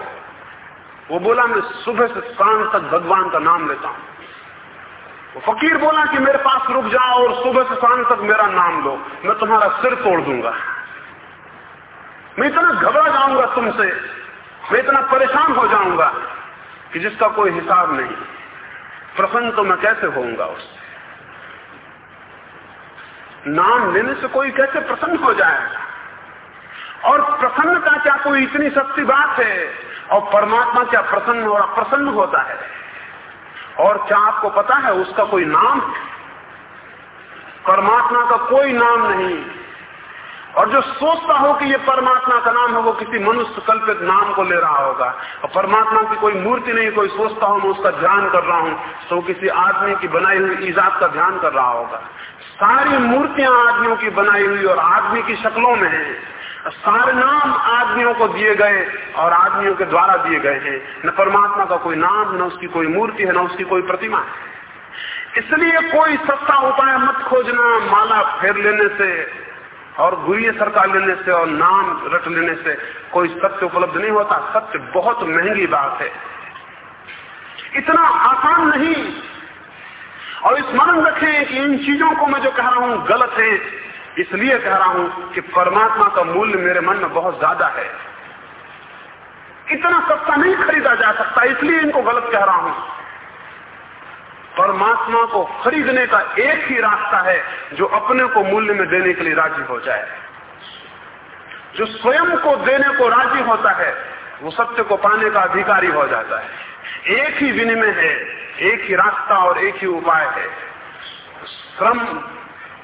वो बोला, मैं सुबह से शाम तक भगवान का नाम लेता हूँ। फकीर बोला कि मेरे पास रुक जाओ और सुबह से शाम तक मेरा नाम लो। मैं तुम्हारा सिर तोड़ दूँगा। मैं इतना घबरा जाऊँगा तुमसे। मैं इतना परेशान हो जाऊँगा कि जिसका कोई हिसाब नहीं। प्रसन्न तो मैं कैसे होऊँगा उससे? नाम लेने से कोई कैसे प्रसन्न हो जाएगा? और प्रसन्नता क्या कोई इतनी सस्ती बात है? और परमात्मा क्या प्रसन्न और अप्रसन्न होता है? और क्या आपको पता है उसका कोई नाम? परमात्मा का कोई नाम नहीं। और जो सोचता हो कि ये परमात्मा का नाम है, वो किसी मनुष्य कल्पित नाम को ले रहा होगा। और परमात्मा की कोई मूर्ति नहीं, कोई सोचता हो, मैं उसका ध्यान कर रहा हूँ तो किसी आदमी की बनाई हुई ईजाद का ध्यान कर रहा होगा। सारी मूर्तियाँ आदमियों की बनाई हुई और आदमी की शक्लों में है। सारे नाम आदमियों को दिए गए और आदमियों के द्वारा दिए गए हैं। न परमात्मा का कोई नाम है न उसकी कोई मूर्ति है, न उसकी कोई प्रतिमा है। इसलिए कोई सस्ता उपाय मत खोजना, माला फेर लेने से और गुरिये सरकार लेने से और नाम रट लेने से कोई सत्य उपलब्ध नहीं होता। सत्य बहुत महँगी बात है। इतना आसान नहीं। और स्मरण रखें कि इन चीज़ों को मैं जो कह रहा हूँ गलत है। इसलिए कह रहा हूँ कि परमात्मा का मूल्य मेरे मन में बहुत ज़्यादा है। इतना सस्ता नहीं खरीदा जा सकता, इसलिए इनको गलत कह रहा हूँ। परमात्मा को खरीदने का एक ही रास्ता है जो अपने को मूल्य में देने के लिए राज़ी हो जाए। जो स्वयं को देने को राज़ी होता है, वो सत्य को पाने का अधिकारी हो जाता है। एक ही विनिमय है, एक ही रास्ता और एक ही उपाय है। श्रम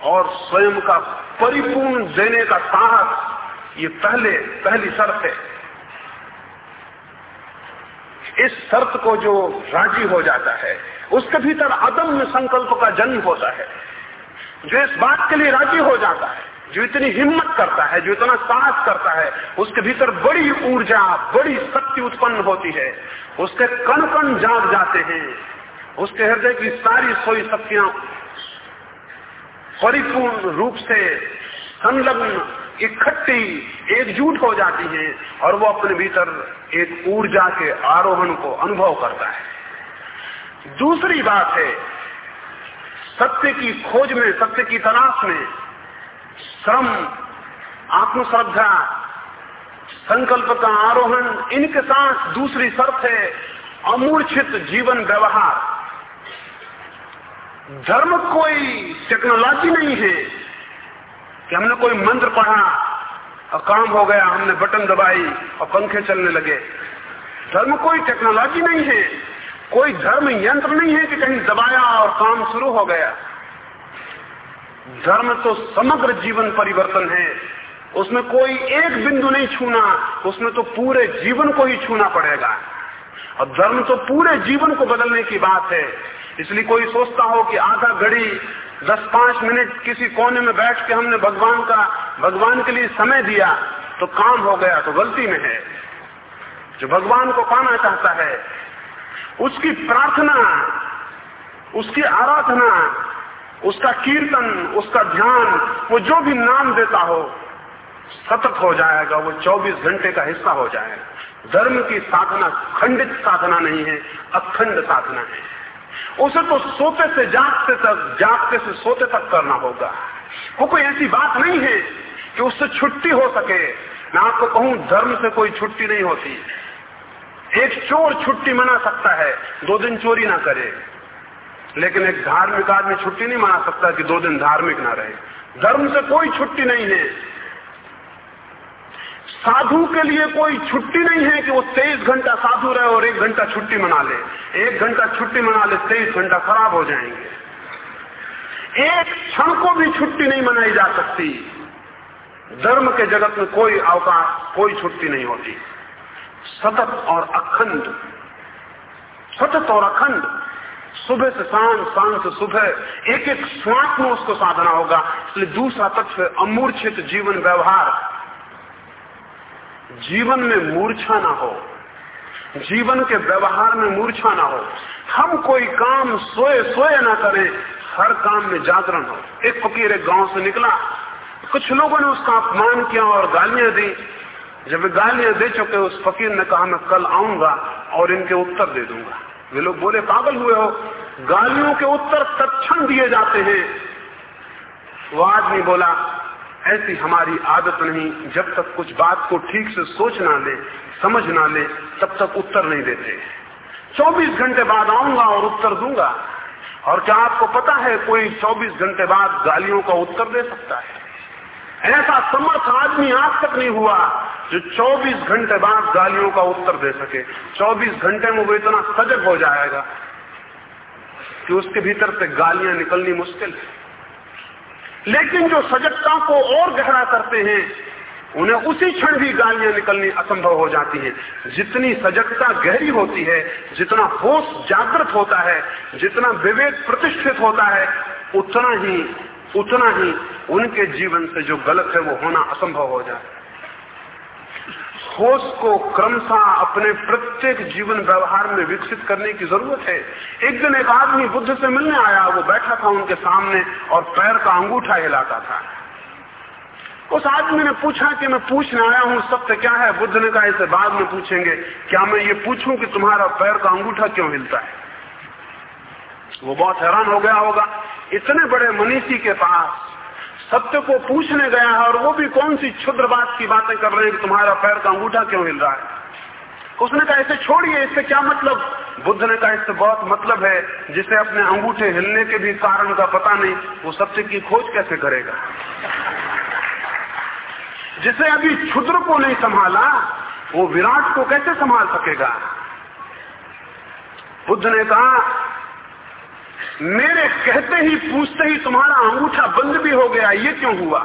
और स्वयं का परिपूर्ण देने का साहस, ये पहले, पहली शर्त है। इस शर्त को जो राज़ी हो जाता है उसके भीतर अदम्य संकल्प का जन्म होता है। जो इस बात के लिए राज़ी हो जाता है, जो इतनी हिम्मत करता है, जो इतना साहस करता है उसके भीतर बड़ी ऊर्जा, बड़ी शक्ति उत्पन्न होती है। उसके कण कण जाग जाते हैं। उसके हृदय की सारी सोई शक्तियाँ परिपूर्ण रूप से संलग्न इकट्ठी एकजुट हो जाती है और वो अपने भीतर एक ऊर्जा के आरोहण को अनुभव करता है। दूसरी बात है, सत्य की खोज में, सत्य की तलाश में श्रम, आत्मश्रद्धा, संकल्प का आरोहण, इनके साथ दूसरी शर्त है अमूर्छित जीवन व्यवहार। धर्म कोई टेक्नोलॉजी नहीं है कि हमने कोई मंत्र पढ़ा और काम हो गया, हमने बटन दबाई और पंखे चलने लगे। धर्म कोई टेक्नोलॉजी नहीं है। कोई धर्म यंत्र नहीं है कि कहीं दबाया और काम शुरू हो गया। धर्म तो समग्र जीवन परिवर्तन है। उसमें कोई एक बिंदु नहीं छूना, उसमें तो पूरे जीवन को ही छूना पड़ेगा। और धर्म तो पूरे जीवन को बदलने की बात है। इसलिए कोई सोचता हो कि आधा घड़ी, दस, पाँच मिनट किसी कोने में बैठ के हमने भगवान का, भगवान के लिए समय दिया तो काम हो गया तो गलती में है। जो भगवान को पाना चाहता है, उसकी प्रार्थना, उसकी आराधना, उसका कीर्तन, उसका ध्यान, वो जो भी नाम देता हो सतत हो जाएगा, वो 24 घंटे का हिस्सा हो जाएगा। धर्म की साधना, खंडित साधना नहीं है, अखंड साधना है। उसे तो सोते से जागते तक, जागते से सोते तक करना होगा। वो कोई ऐसी बात नहीं है कि उससे छुट्टी हो सके। मैं आपको कहूँ, धर्म से कोई छुट्टी नहीं होती। एक चोर छुट्टी मना सकता है, दो दिन चोरी ना करे। लेकिन एक धार्मिक आदमी छुट्टी नहीं मना सकता कि दो दिन धार्मिक ना रहे। धर्म से कोई छुट्टी नहीं है। साधु के लिए कोई छुट्टी नहीं है कि वो तेईस घंटा साधु रहे और एक घंटा छुट्टी मना ले। एक घंटा छुट्टी मना ले, तेईस घंटा खराब हो जाएँगे। एक क्षण को भी छुट्टी नहीं मनाई जा सकती। धर्म के जगत में कोई अवकाश, कोई छुट्टी नहीं होती। सतत और अखंड। सतत और अखंड। सुबह से शाम शाम से सुबह। एक एक श्वास में उसको साधना होगा। इसलिए दूसरा तत्व अमूर्छित जीवन व्यवहार। जीवन में मूर्छा ना हो, जीवन के व्यवहार में मूर्छा ना हो, हम कोई काम सोए सोए ना करें, हर काम में जागरण हो। एक फकीर एक गाँव से निकला, कुछ लोगों ने उसका अपमान किया और गालियाँ दी। जब वे गालियाँ दे चुके, उस फकीर ने कहा, मैं कल आऊँगा और इनके उत्तर दे दूँगा। वे लोग बोले, पागल हुए हो, गालियों के उत्तर तत्क्षण दिए जाते हैं। वो आदमी बोला ऐसी हमारी आदत नहीं, जब तक कुछ बात को ठीक से सोच ना ले, समझ ना ले, तब तक उत्तर नहीं देते। 24 घंटे बाद आऊँगा और उत्तर दूँगा। और क्या आपको पता है, कोई 24 घंटे बाद गालियों का उत्तर दे सकता है? ऐसा समर्थ आदमी आज तक नहीं हुआ जो 24 घंटे बाद गालियों का उत्तर दे सके। 24 घंटे में वो इतना सजग हो जाएगा कि उसके भीतर से गालियाँ निकलनी मुश्किल है। लेकिन जो सजगता को और गहरा करते हैं, उन्हें उसी क्षण भी गालियाँ निकलनी असंभव हो जाती है। जितनी सजगता गहरी होती है, जितना होश जागृत होता है, जितना विवेक प्रतिष्ठित होता है, उतना ही उतना ही उनके जीवन से जो गलत है, वो होना असंभव हो जाए होश को क्रमशः अपने प्रत्येक जीवन व्यवहार में विकसित करने की ज़रूरत है। एक दिन एक आदमी बुद्ध से मिलने आया, वो बैठा था उनके सामने और पैर का अंगूठा हिलाता था। उस आदमी ने पूछा कि मैं पूछने आया हूँ, सत्य क्या है? बुद्ध ने कहा, इसे बाद में पूछेंगे, क्या मैं ये पूछूँ कि तुम्हारा पैर का अंगूठा क्यों हिलता है? वो बहुत हैरान हो गया होगा। इतने बड़े मनीषी के पास सत्य को पूछने गया है और वो भी कौन सी क्षुद्र बात की बातें कर रहे हैं तुम्हारा पैर का अंगूठा क्यों हिल रहा है? उसने कहा, इसे छोड़िए इससे क्या मतलब? बुद्ध ने कहा, इससे बहुत मतलब है, जिसे अपने अंगूठे हिलने के भी कारण का पता नहीं, वो सत्य की खोज कैसे करेगा? जिसे अभी क्षुद्र को नहीं संभाला, वो विराट को कैसे संभाल सकेगा? बुद्ध ने कहा मेरे कहते ही पूछते ही तुम्हारा अंगूठा बंद भी हो गया, ये क्यों हुआ?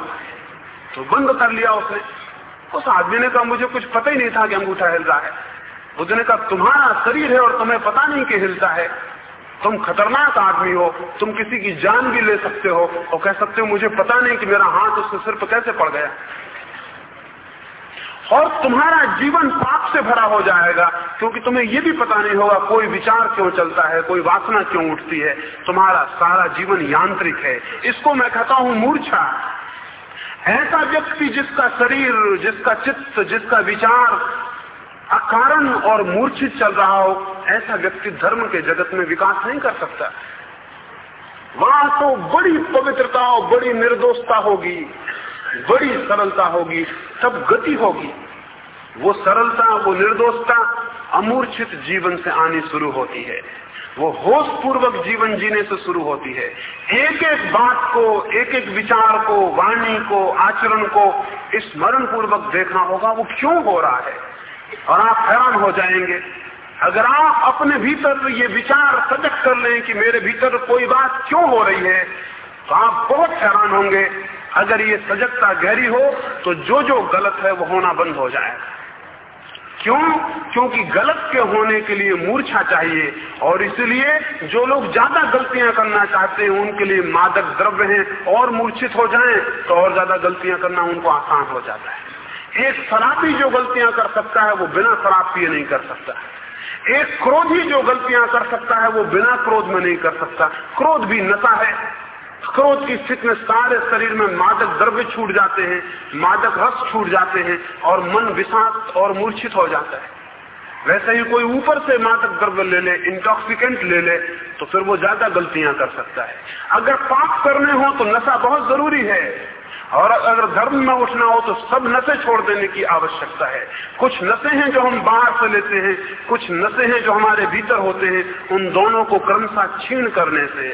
तो बंद कर लिया उसने। उस आदमी ने कहा, मुझे कुछ पता ही नहीं था कि अंगूठा हिल रहा है। बुद्ध ने कहा, तुम्हारा शरीर है और तुम्हें पता नहीं कि हिलता है। तुम खतरनाक आदमी हो, तुम किसी की जान भी ले सकते हो, और कह सकते हो, मुझे पता नहीं कि मेरा हाथ उसके सिर पर कैसे पड़ गया। और तुम्हारा जीवन पाप से भरा हो जाएगा, क्योंकि तुम्हें यह भी पता नहीं होगा कोई विचार क्यों चलता है, कोई वासना क्यों उठती है। तुम्हारा सारा जीवन यांत्रिक है। इसको मैं कहता हूँ मूर्छा। ऐसा व्यक्ति जिसका शरीर, जिसका चित्त, जिसका विचार अकारण और मूर्छित चल रहा हो, ऐसा व्यक्ति धर्म के जगत में विकास नहीं कर सकता। वहाँ तो बड़ी पवित्रता और बड़ी निर्दोषता होगी, बड़ी सरलता होगी। तब गति होगी। वो सरलता, वो निर्दोषता, अमूर्छित जीवन से आनी शुरू होती है। वो होश पूर्वक जीवन जीने से शुरू होती है। एक एक बात को एक एक विचार को, वाणी को, आचरण को स्मरण पूर्वक देखना होगा, वो क्यों हो रहा है? और आप हैरान हो जाएँगे। अगर आप अपने भीतर ये विचार सजग कर लें कि मेरे भीतर कोई बात क्यों हो रही है तो आप बहुत हैरान होंगे। अगर ये सजगता गहरी हो तो जो जो गलत है वो होना बंद हो जाएगा क्यों? क्योंकि गलत के होने के लिए मूर्छा चाहिए, और इसलिए जो लोग ज़्यादा गलतियाँ करना चाहते हैं, उनके लिए मादक द्रव्य हैं, और मूर्छित हो जाएँ तो और ज़्यादा गलतियाँ करना उनको आसान हो जाता है। एक शराबी जो गलतियाँ कर सकता है, वो बिना शराब पिए नहीं कर सकता एक क्रोधी जो गलतियाँ कर सकता है, वो बिना क्रोध में नहीं कर सकता। क्रोध भी नशा है। क्रोध की स्थिति में सारे शरीर में मादक द्रव्य छूट जाते हैं, मादक रस छूट जाते हैं और मन विषाक्त और मूर्छित हो जाता है। वैसे ही कोई ऊपर से मादक द्रव्य ले ले इंटॉक्सिकेंट ले ले तो फिर वो ज़्यादा गलतियाँ कर सकता है। अगर पाप करने हो तो नशा बहुत ज़रूरी है। और अगर धर्म में उठना हो तो सब नशे छोड़ देने की आवश्यकता है। कुछ नशे हैं जो हम बाहर से लेते हैं, कुछ नशे हैं जो हमारे भीतर होते हैं, उन दोनों को क्रमशः छीण करने से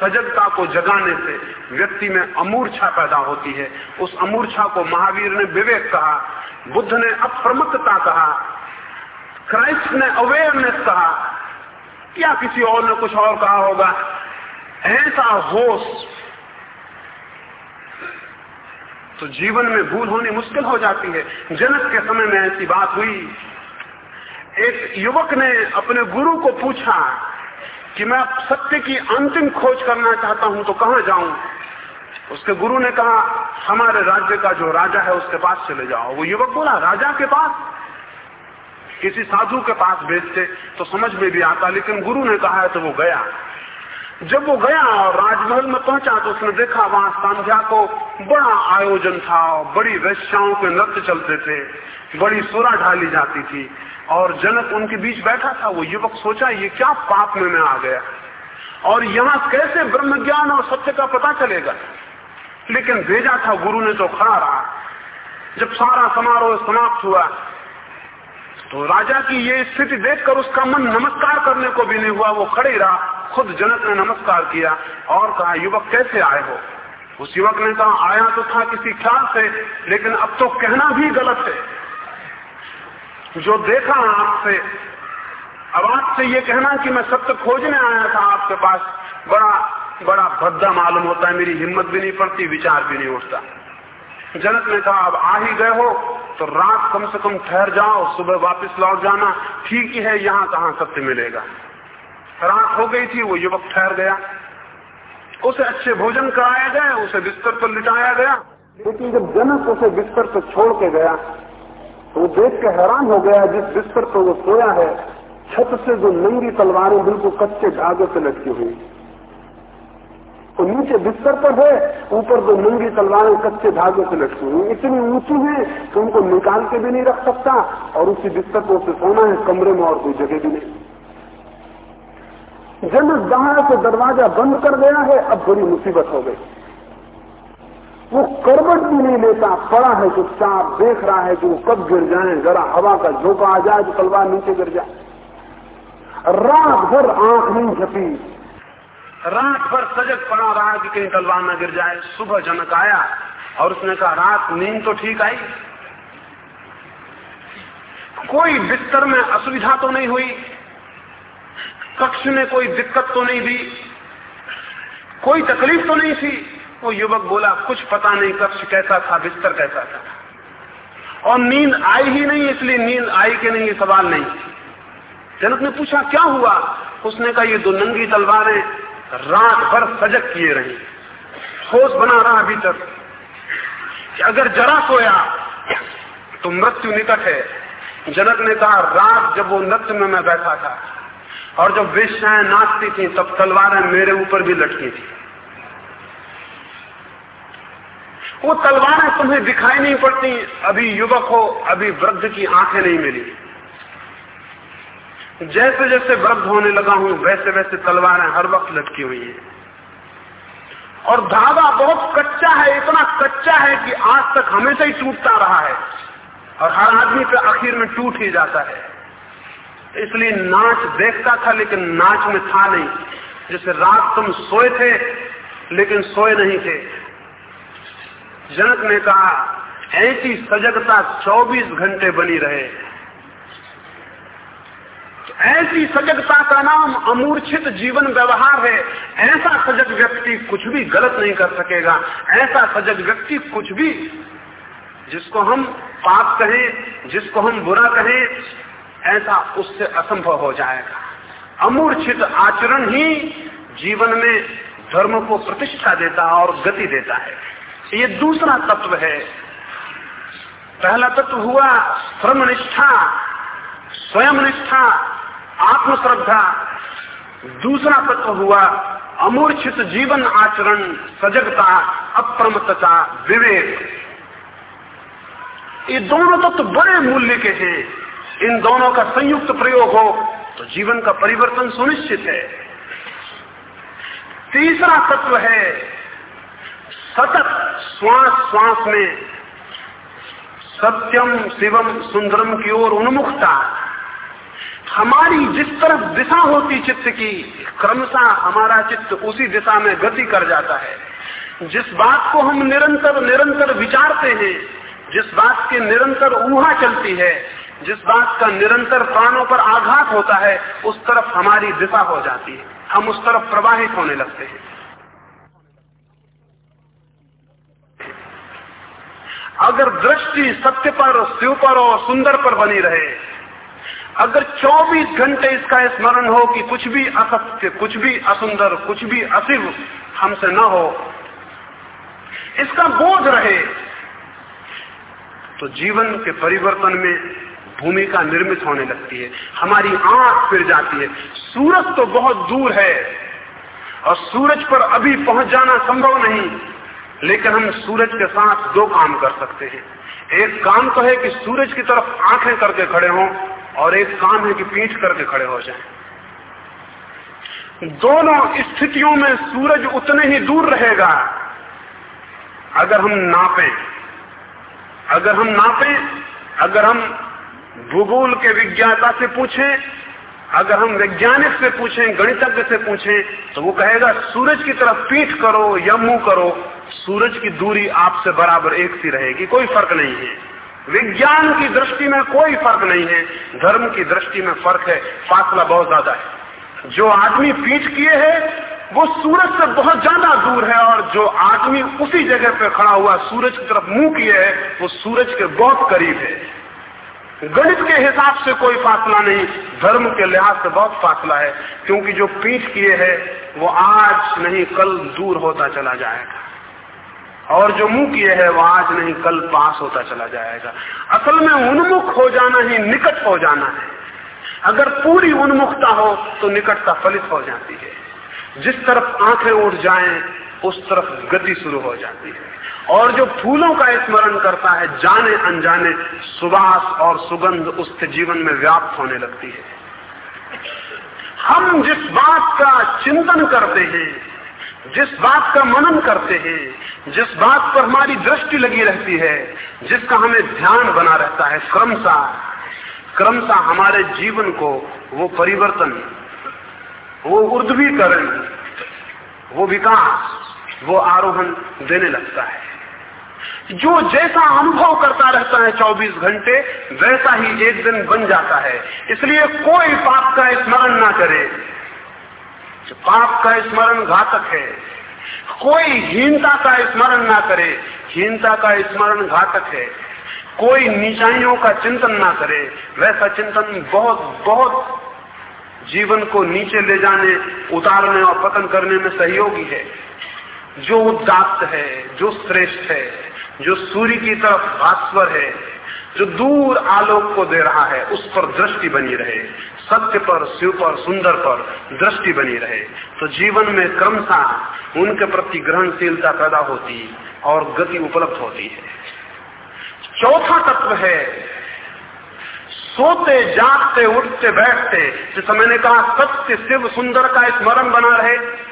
सजगता को जगाने से व्यक्ति में अमूर्छा पैदा होती है। उस अमूर्छा को महावीर ने विवेक कहा, बुद्ध ने अप्रमत्तता कहा, क्राइस्ट ने अवेयरनेस कहा, या किसी और ने कुछ और कहा होगा। ऐसा होश तो जीवन में भूल होनी मुश्किल हो जाती है। जनक के समय में ऐसी बात हुई। एक युवक ने अपने गुरु को पूछा कि मैं सत्य की अंतिम खोज करना चाहता हूँ तो कहाँ जाऊँ? उसके गुरु ने कहा, हमारे राज्य का जो राजा है, उसके पास चले जाओ। वो युवक बोला, राजा के पास? किसी साधु के पास भेजते तो समझ में भी आता। लेकिन गुरु ने कहा है तो वो गया। जब वो गया और राजमहल में पहुँचा तो उसने देखा वहाँ संध्या को बड़ा आयोजन था, बड़ी वैश्याओं के नृत्य चलते थे, बड़ी सुरा ढाली जाती थी, और जनक उनके बीच बैठा था, वो युवक सोचा, ये क्या पाप में मैं आ गया? और यहाँ कैसे ब्रह्म ज्ञान और सत्य का पता चलेगा? लेकिन भेजा था, गुरु ने तो खड़ा रहा। जब सारा समारोह समाप्त हुआ तो राजा की ये स्थिति देखकर उसका मन नमस्कार करने को भी नहीं हुआ, वो खड़े रहा। खुद जनक ने नमस्कार किया और कहा, युवक, कैसे आए हो? उस युवक ने कहा, आया तो था किसी ख्याल से, लेकिन अब तो कहना भी गलत है। जो देखा आपसे, अब आपसे ये कहना कि मैं सत्य खोजने आया था आपके पास, बड़ा बड़ा भद्दा मालूम होता है, मेरी हिम्मत भी नहीं पड़ती, विचार भी नहीं उठता। जनक ने कहा, अब आ ही गए हो तो रात कम से कम ठहर जाओ, सुबह वापस लौट जाना, ठीक ही है, यहाँ कहाँ सत्य मिलेगा? रात हो गई थी, वो युवक ठहर गया। उसे अच्छे भोजन कराया गया, उसे बिस्तर पर लिटाया गया। लेकिन जब जनक उसे बिस्तर पर छोड़ के गया तो वो देख के हैरान हो गया, जिस बिस्तर पर वो सोया है, छत से जो नंगी तलवारें बिल्कुल कच्चे धागे से लटकी हुई। तो नीचे बिस्तर पर है, ऊपर दो नंगी तलवारें कच्चे धागे से लटकी हुई। इतनी ऊँची है कि उनको निकाल के भी नहीं रख सकता, और उसी बिस्तर पर उसे सोना है, कमरे में और कोई जगह भी नहीं। जब इस से दरवाज़ा बंद कर गया है, अब बड़ी मुसीबत हो गई। वो करवट भी नहीं लेता, पड़ा है चुपचाप देख रहा है कि वो कब गिर जाए, जरा हवा का झोंका आ जाए तो तलवार नीचे गिर जाए। रात भर आँख नहीं झपी। रात भर सजग पड़ा रहा कि कहीं तलवार न गिर जाए। सुबह जनक आया और उसने कहा, रात नींद तो ठीक आई। कोई बिस्तर में असुविधा तो नहीं हुई। कक्ष में कोई दिक्कत तो नहीं दी कोई तकलीफ़ तो नहीं थी। वो युवक बोला, कुछ पता नहीं, कक्ष कैसा था, बिस्तर कैसा था। और नींद आई ही नहीं, इसलिए नींद आई कि नहीं, ये सवाल नहीं। जनक ने पूछा, क्या हुआ? उसने कहा, ये दो नंगी तलवारें रात भर सजग किए रही। होश बना रहा भीतर। कि अगर जरा सोया तो मृत्यु निकट है। जनक ने कहा, रात जब वो नृत्य में मैं बैठा था और जब वेश्याएँ नाचती थी, तब तलवारें मेरे ऊपर भी लटकी थी। वो तलवारें तुम्हें दिखाई नहीं पड़ती। अभी युवक हो अभी वृद्ध की आँखें नहीं मिली। जैसे जैसे वृद्ध होने लगा हूँ वैसे वैसे तलवारें हर वक्त लटकी हुई है। और धागा बहुत कच्चा है, इतना कच्चा है कि आज तक हमेशा ही टूटता रहा है। और हर आदमी पे आखिर में टूट ही जाता है। इसलिए नाच देखता था, लेकिन नाच में था नहीं। जैसे रात तुम सोए थे, लेकिन सोए नहीं थे। जनक ने कहा, ऐसी सजगता 24 घंटे बनी रहे। ऐसी सजगता का नाम अमूर्छित जीवन व्यवहार है। ऐसा सजग व्यक्ति कुछ भी गलत नहीं कर सकेगा। ऐसा सजग व्यक्ति कुछ भी जिसको हम पाप कहें, जिसको हम बुरा कहें ऐसा उससे असंभव हो जाएगा। अमूर्छित आचरण ही जीवन में धर्म को प्रतिष्ठा देता है और गति देता है। ये दूसरा तत्व है। पहला तत्व हुआ श्रम निष्ठा स्वयं निष्ठा आत्मश्रद्धा। दूसरा तत्व हुआ अमूर्छित जीवन आचरण, सजगता, अप्रमत्तता, विवेक। ये दोनों तत्व बड़े मूल्य के हैं। इन दोनों का संयुक्त प्रयोग हो तो जीवन का परिवर्तन सुनिश्चित है। तीसरा तत्व है, सतत श्वास श्वास में सत्यम शिवम सुंदरम की ओर उन्मुखता। हमारी जिस तरफ़ दिशा होती चित्त की, क्रमशः हमारा चित्त उसी दिशा में गति कर जाता है। जिस बात को हम निरंतर निरंतर विचारते हैं, जिस बात की निरंतर ऊहा चलती है जिस बात का निरंतर प्राणों पर आघात होता है, उस तरफ़ हमारी दिशा हो जाती है। हम उस तरफ़ प्रवाहित होने लगते हैं। अगर दृष्टि सत्य पर, शिव पर और सुंदर पर बनी रहे, अगर 24 घंटे इसका स्मरण हो कि कुछ भी असत्य, कुछ भी असुंदर, कुछ भी अशिव हमसे न हो, इसका बोध रहे तो जीवन के परिवर्तन में भूमिका निर्मित होने लगती है। हमारी आँख फिर जाती है। सूरज तो बहुत दूर है और सूरज पर अभी पहुँच जाना संभव नहीं, लेकिन हम सूरज के साथ दो काम कर सकते हैं। एक काम तो है कि सूरज की तरफ़ आँखें करके खड़े हों और एक काम है कि पीठ करके खड़े हो जाएँ। दोनों स्थितियों में सूरज उतने ही दूर रहेगा। अगर हम नापें, अगर हम नापें, अगर हम भूगोल के विज्ञाता से पूछें, अगर हम वैज्ञानिक से पूछें, गणितज्ञ से पूछें तो वो कहेगा, सूरज की तरफ़ पीठ करो या मुँह करो, सूरज की दूरी आपसे बराबर एक सी रहेगी, कोई फ़र्क नहीं है। विज्ञान की दृष्टि में कोई फ़र्क नहीं है, धर्म की दृष्टि में फ़र्क है, फासला बहुत ज़्यादा है। जो आदमी पीठ किए है, वो सूरज से बहुत ज़्यादा दूर है, और जो आदमी उसी जगह पे खड़ा हुआ, सूरज की तरफ़ मुँह किए है, वो सूरज के बहुत करीब है। गणित के हिसाब से कोई फासला नहीं। धर्म के लिहाज से बहुत फासला है, क्योंकि जो पीठ किए है, वो आज नहीं, कल दूर होता चला जाएगा। और जो मुँह किए है, वो आज नहीं, कल पास होता चला जाएगा। असल में उन्मुख हो जाना ही, निकट हो जाना है। अगर पूरी उन्मुखता हो तो निकटता फलित हो जाती है। जिस तरफ़ आँखें उठ जाएँ उस तरफ़ गति शुरू हो जाती है। और जो फूलों का स्मरण करता है, जाने अनजाने सुबास और सुगंध उसके जीवन में व्याप्त होने लगती है। हम जिस बात का चिंतन करते हैं, जिस बात का मनन करते हैं, जिस बात पर हमारी दृष्टि लगी रहती है, जिसका हमें ध्यान बना रहता है, क्रमशः क्रमशः हमारे जीवन को वो परिवर्तन, वो ऊर्ध्वीकरण वो विकास वो आरोहण देने लगता है। जो जैसा अनुभव करता रहता है 24 घंटे, वैसा ही एक दिन बन जाता है। इसलिए कोई पाप का स्मरण ना करे। पाप का स्मरण घातक है, कोई हीनता का स्मरण ना करे। हीनता का स्मरण घातक है। कोई निचाइयों का चिंतन ना करे। वैसा चिंतन बहुत बहुत जीवन को नीचे ले जाने, उतारने और पतन करने में सहयोगी है। जो उदात्त है, जो श्रेष्ठ है, जो सूर्य की तरफ़ भास्वर है, जो दूर आलोक को दे रहा है, उस पर दृष्टि बनी रहे। सत्य पर, शिव पर, सुंदर पर दृष्टि बनी रहे। तो जीवन में क्रमशः उनके प्रति ग्रहणशीलता पैदा होती और गति उपलब्ध होती है। चौथा तत्व है, सोते, जागते, उठते, बैठते। जैसा मैंने कहा, सत्य, शिव, सुंदर का स्मरण बना रहे।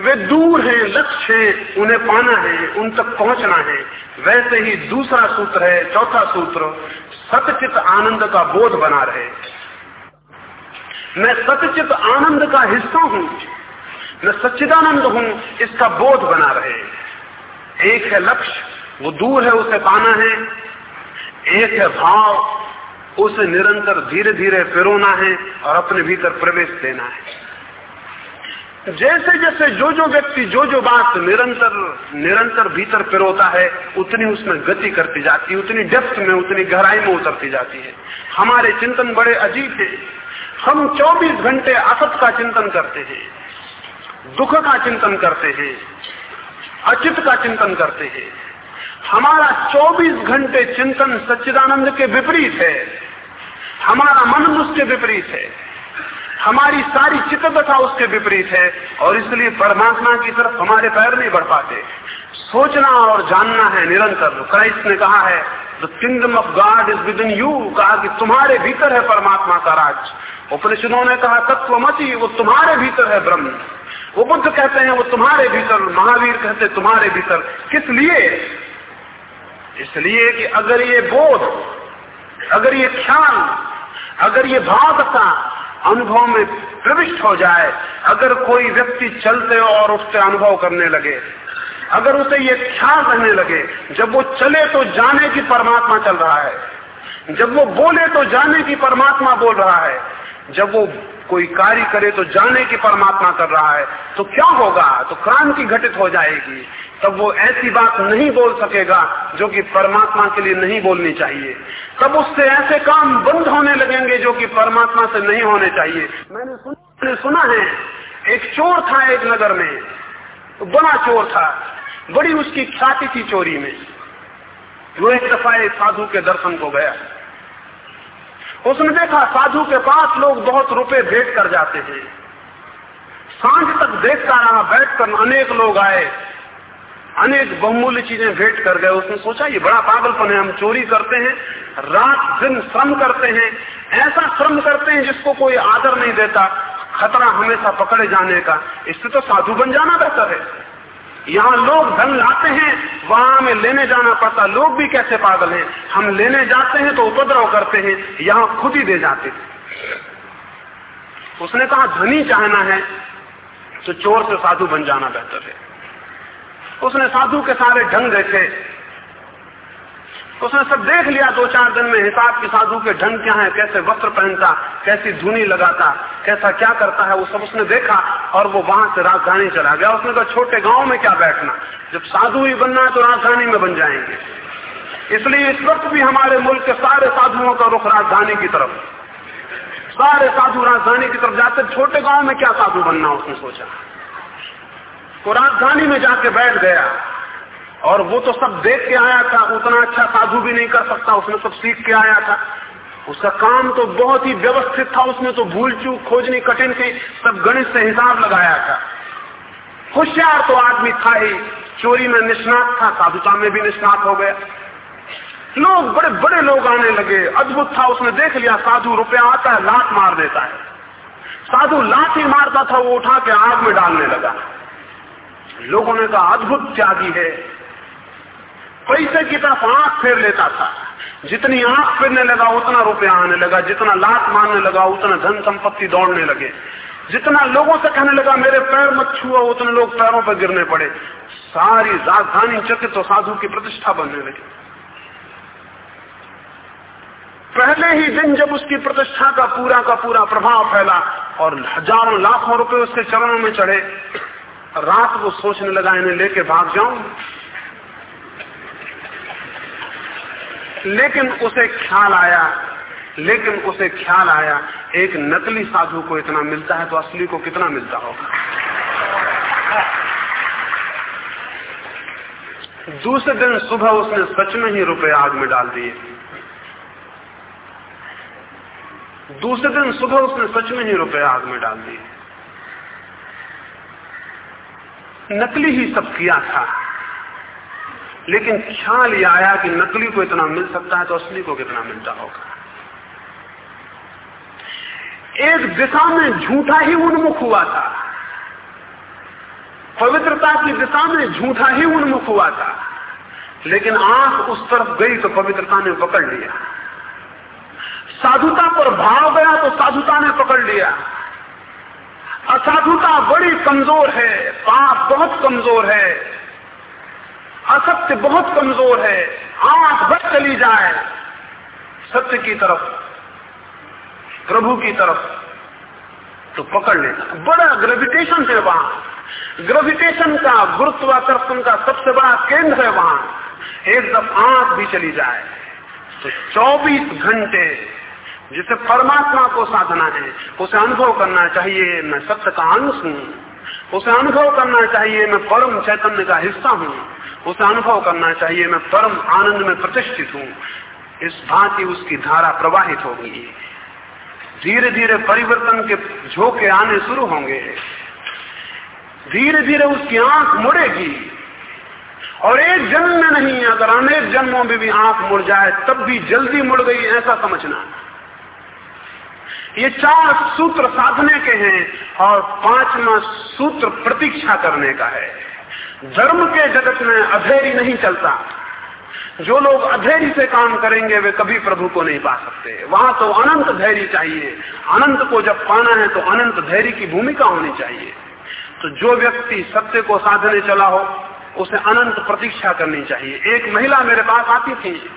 वे दूर हैं, लक्ष्य है, उन्हें पाना है, उन तक पहुँचना है। वैसे ही दूसरा सूत्र है, चौथा सूत्र, सतचित आनंद का बोध बना रहे। मैं सतचित आनंद का हिस्सा हूँ, मैं सच्चिदानंद हूँ, इसका बोध बना रहे। एक है लक्ष्य, वो दूर है, उसे पाना है। एक है भाव, उसे निरंतर धीरे धीरे फिरोना है और अपने भीतर प्रवेश देना है। जैसे जैसे जो जो व्यक्ति जो जो बात निरंतर निरंतर भीतर पिरोता है, उतनी उसमें गति करती जाती है, उतनी डेप्थ में, उतनी गहराई में उतरती जाती है। हमारे चिंतन बड़े अजीब है हम 24 घंटे असत का चिंतन करते हैं, दुख का चिंतन करते हैं, अचित का चिंतन करते हैं। हमारा 24 घंटे चिंतन सच्चिदानंद के विपरीत है। हमारा मन उसके विपरीत है। हमारी सारी चित्तता उसके विपरीत है, और इसलिए परमात्मा की तरफ़ हमारे पैर नहीं बढ़ पाते। सोचना और जानना है निरंतर। क्राइस्ट ने कहा है the kingdom of God is within you कहा कि तुम्हारे भीतर है परमात्मा का राज। उपनिषदों ने कहा तत्व मती वो तुम्हारे भीतर है ब्रह्म। वो बुद्ध कहते हैं, वो तुम्हारे भीतर, महावीर कहते तुम्हारे भीतर। किस लिए? इसलिए कि अगर ये बोध, अगर ये ख्याल, अगर ये भाव भावता अनुभव में प्रविष्ट हो जाए, अगर कोई व्यक्ति चलते और उससे अनुभव करने लगे, अगर उसे ये ख्याल रहने लगे, जब वो चले तो जाने की परमात्मा चल रहा है, जब वो बोले तो जाने की परमात्मा बोल रहा है जब वो कोई कार्य करे तो जाने की परमात्मा कर रहा है तो क्या होगा? तो क्रांति घटित हो जाएगी। तब वो ऐसी बात नहीं बोल सकेगा जो कि परमात्मा के लिए नहीं बोलनी चाहिए। तब उससे ऐसे काम बंद होने लगेंगे जो कि परमात्मा से नहीं होने चाहिए। मैंने सुना, सुना है एक चोर था एक नगर में। बड़ा चोर था। बड़ी उसकी ख्याति थी चोरी में। वो एक दफ़ा एक साधु के दर्शन को गया। उसने देखा साधु के पास लोग बहुत रुपए भेंट कर जाते हैं। साँझ तक देखता रहा, बैठकर अनेक लोग आए। अनेक बहुमूल्य चीज़ें भेंट कर गए। उसने सोचा, ये बड़ा पागलपन है, हम चोरी करते हैं, रात दिन श्रम करते हैं। ऐसा श्रम करते हैं जिसको कोई आदर नहीं देता। खतरा हमेशा पकड़े जाने का। इससे तो साधु बन जाना बेहतर है। यहाँ लोग धन लाते हैं, वहाँ हमें लेने जाना पड़ता। लोग भी कैसे पागल हैं? हम लेने जाते हैं तो उपद्रव करते हैं, यहाँ खुद ही दे जाते उसने कहा, धनी चाहना है तो चोर से साधु बन जाना बेहतर है। उसने साधु के सारे ढंग देखे। उसने सब देख लिया दो चार दिन में, हिसाब की साधु के ढंग क्या है, कैसे वस्त्र पहनता, कैसी धुनी लगाता, कैसा क्या करता है, वो सब उसने देखा और वो वहाँ से राजधानी चला गया। उसने कहा, छोटे गाँव में क्या बैठना? जब साधु ही बनना है तो राजधानी में बन जाएँगे। इसलिए इस वक्त भी हमारे मुल्क के सारे साधुओं का रुख राजधानी की तरफ़। सारे साधु राजधानी की तरफ़ जाते, छोटे गाँव में क्या साधु बनना उसने सोचा। वो राजधानी में जाके बैठ गया। और वो तो सब देख के आया था, उतना अच्छा साधु भी नहीं कर सकता, उसने सब सीख के आया था। उसका काम तो बहुत ही व्यवस्थित था, उसने तो भूल चूक खोजनी, कठिन थी, सब गणित से हिसाब लगाया था। होशियार तो आदमी था ही, चोरी में निष्णात था, साधुता में भी निष्णात हो गया। लोग, बड़े बड़े लोग आने लगे, अद्भुत था, उसने देख लिया, साधु रुपया आता है, लात मार देता है। साधु लात ही मारता था, वो उठा के आग में डालने लगा। लोगों ने कहा, अद्भुत त्यागी है। पैसे की तरफ़ आँख फेर लेता था। जितनी आँख फेरने लगा, उतना रुपया आने लगा। जितना लात मारने लगा, उतना धन संपत्ति दौड़ने लगे। जितना लोगों से कहने लगा, मेरे पैर मत छुआ उतने लोग पैरों पर गिरने पड़े। सारी राजधानी चकित तो साधु की प्रतिष्ठा बनने लगी। पहले ही दिन जब उसकी प्रतिष्ठा का पूरा का पूरा प्रभाव फैला और हज़ारों लाखों रुपए उसके चरणों में चढ़े, रात को सोचने लगा, इन्हें लेके भाग जाऊँ। लेकिन उसे ख्याल आया, लेकिन उसे ख्याल आया, एक नकली साधु को इतना मिलता है तो असली को कितना मिलता होगा? दूसरे दिन सुबह उसने सच में ही रुपए आग में डाल दिए। दूसरे दिन सुबह उसने सच में ही रुपए आग में डाल दिए। नकली ही सब किया था। लेकिन ख्याल ये आया कि नकली को इतना मिल सकता है तो असली को कितना मिलता होगा। एक दिशा में झूठा ही उन्मुख हुआ था। पवित्रता की दिशा में झूठा ही उन्मुख हुआ था। लेकिन आँख उस तरफ़ गई तो पवित्रता ने पकड़ लिया। साधुता पर भाव गया तो साधुता ने पकड़ लिया। असाधुता बड़ी कमज़ोर है, पाप बहुत कमज़ोर है। असत्य बहुत कमज़ोर है। आँख बच चली जाए। सत्य की तरफ़, प्रभु की तरफ़ तो पकड़ लेना बड़ा ग्रेविटेशन है वहाँ। ग्रेविटेशन का, गुरुत्वाकर्षण का सबसे बड़ा केंद्र है वहाँ। एक दफ आँख भी चली जाए। तो 24 घंटे जिसे परमात्मा को साधना है, उसे अनुभव करना चाहिए। मैं सत्य का अंश हूँ। उसे अनुभव करना चाहिए, मैं परम चैतन्य का हिस्सा हूँ। उसे अनुभव करना चाहिए, मैं परम आनंद में प्रतिष्ठित हूँ। इस भांति उसकी धारा प्रवाहित होगी। धीरे धीरे परिवर्तन के झोंके आने शुरू होंगे। धीरे धीरे उसकी आँख मुड़ेगी। और एक जन्म में नहीं, अगर अनेक जन्मों में भी आँख मुड़ जाए, तब भी जल्दी मुड़ गई, ऐसा समझना। ये चार सूत्र साधने के हैं और पांचवा सूत्र प्रतीक्षा करने का है। धर्म के जगत में अधेरी नहीं चलता। जो लोग अधैर्य से काम करेंगे, वे कभी प्रभु को नहीं पा सकते। वहाँ तो अनंत धैर्य चाहिए। अनंत को जब पाना है तो अनंत धैर्य की भूमिका होनी चाहिए। तो जो व्यक्ति सत्य को साधने चला हो, उसे अनंत प्रतीक्षा करनी चाहिए। एक महिला मेरे पास आती थी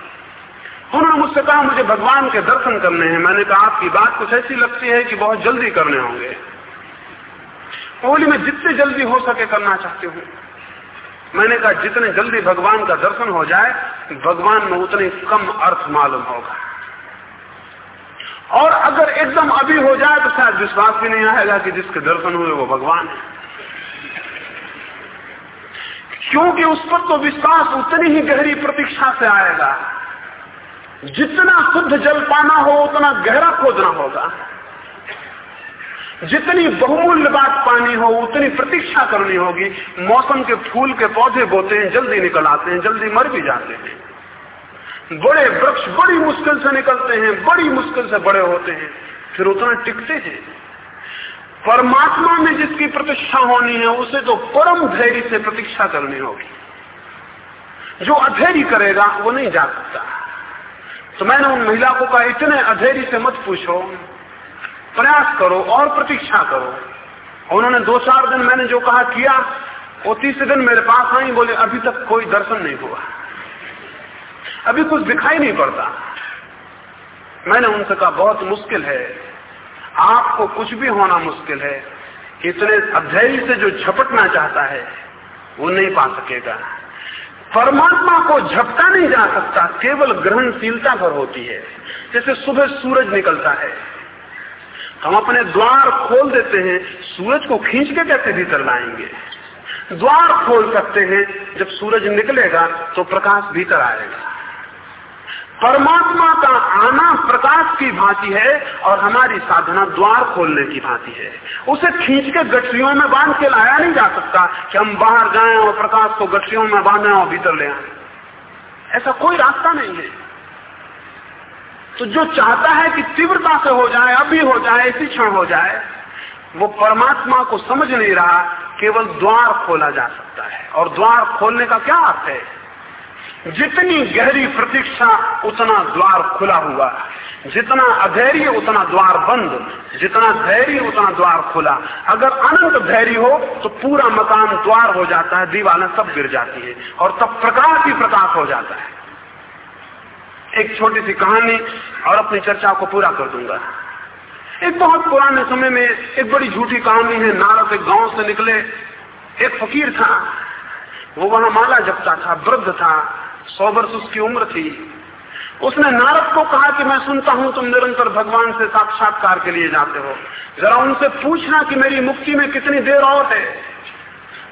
उन्होंने मुझसे कहा, मुझे भगवान के दर्शन करने हैं। मैंने कहा, आपकी बात कुछ ऐसी लगती है कि बहुत जल्दी करने होंगे। बोली, मैं जितने जल्दी हो सके करना चाहती हूँ। मैंने कहा, जितने जल्दी भगवान का दर्शन हो जाए, भगवान में उतने कम अर्थ मालूम होगा। और अगर एकदम अभी हो जाए तो शायद विश्वास भी नहीं आएगा कि जिसके दर्शन हुए वो भगवान है। क्योंकि उस पर तो विश्वास उतनी ही गहरी प्रतीक्षा से आएगा। जितना शुद्ध जल पाना हो, उतना गहरा खोजना होगा। जितनी बहुमूल्य बात पानी हो, उतनी प्रतीक्षा करनी होगी। मौसम के फूल के पौधे बोते हैं, जल्दी निकल आते हैं, जल्दी मर भी जाते हैं। बड़े वृक्ष बड़ी मुश्किल से निकलते हैं, बड़ी मुश्किल से बड़े होते हैं, फिर उतना टिकते हैं। परमात्मा में जिसकी प्रतीक्षा होनी है, उसे तो परम धैर्य से प्रतीक्षा करनी होगी। जो अधैर्य करेगा, वो नहीं जा सकता। तो मैंने उन महिला को कहा इतने अधेरी से मत पूछो। प्रयास करो और प्रतीक्षा करो। उन्होंने दो चार दिन मैंने जो कहा किया, वो तीसरे दिन मेरे पास आई, बोले, अभी तक कोई दर्शन नहीं हुआ। अभी कुछ दिखाई नहीं पड़ता। मैंने उनसे कहा, बहुत मुश्किल है। आपको कुछ भी होना मुश्किल है। इतने अध्यय से जो झपटना चाहता है, वो नहीं पा सकेगा। परमात्मा को झपका नहीं जा सकता, केवल ग्रहणशीलता पर होती है। जैसे सुबह सूरज निकलता है, हम अपने द्वार खोल देते हैं, सूरज को खींच के कैसे भीतर लाएँगे? द्वार खोल सकते हैं, जब सूरज निकलेगा तो प्रकाश भीतर आएगा। परमात्मा का आना प्रकाश की भांति है और हमारी साधना द्वार खोलने की भांति है। उसे खींच के गठरियों में बाँध के लाया नहीं जा सकता कि हम बाहर जाए और प्रकाश को गठरियों में बांधे और भीतर ले आए। ऐसा कोई रास्ता नहीं है। तो जो चाहता है कि तीव्रता से हो जाए, अभी हो जाए, इसी क्षण हो जाए, वो परमात्मा को समझ नहीं रहा, केवल द्वार खोला जा सकता है। और द्वार खोलने का क्या अर्थ है? जितनी गहरी प्रतीक्षा, उतना द्वार खुला हुआ जितना अधैर्य, उतना द्वार बंद। जितना धैर्य, उतना द्वार खुला। अगर अनंत धैर्य हो तो पूरा मकान द्वार हो जाता है, दीवारें सब गिर जाती है, और तब प्रकाश ही प्रकाश हो जाता है। एक छोटी सी कहानी, और अपनी चर्चा को पूरा कर दूँगा। एक बहुत पुराने समय में एक बड़ी झूठी कहानी है, नारद एक गाँव से निकले। एक फकीर था, वो वहाँ माला जपता था, वृद्ध था। सौ वर्ष उसकी उम्र थी। उसने नारद को कहा कि मैं सुनता हूँ तुम निरंतर भगवान से साक्षात्कार के लिए जाते हो। जरा उनसे पूछना कि मेरी मुक्ति में कितनी देर और है।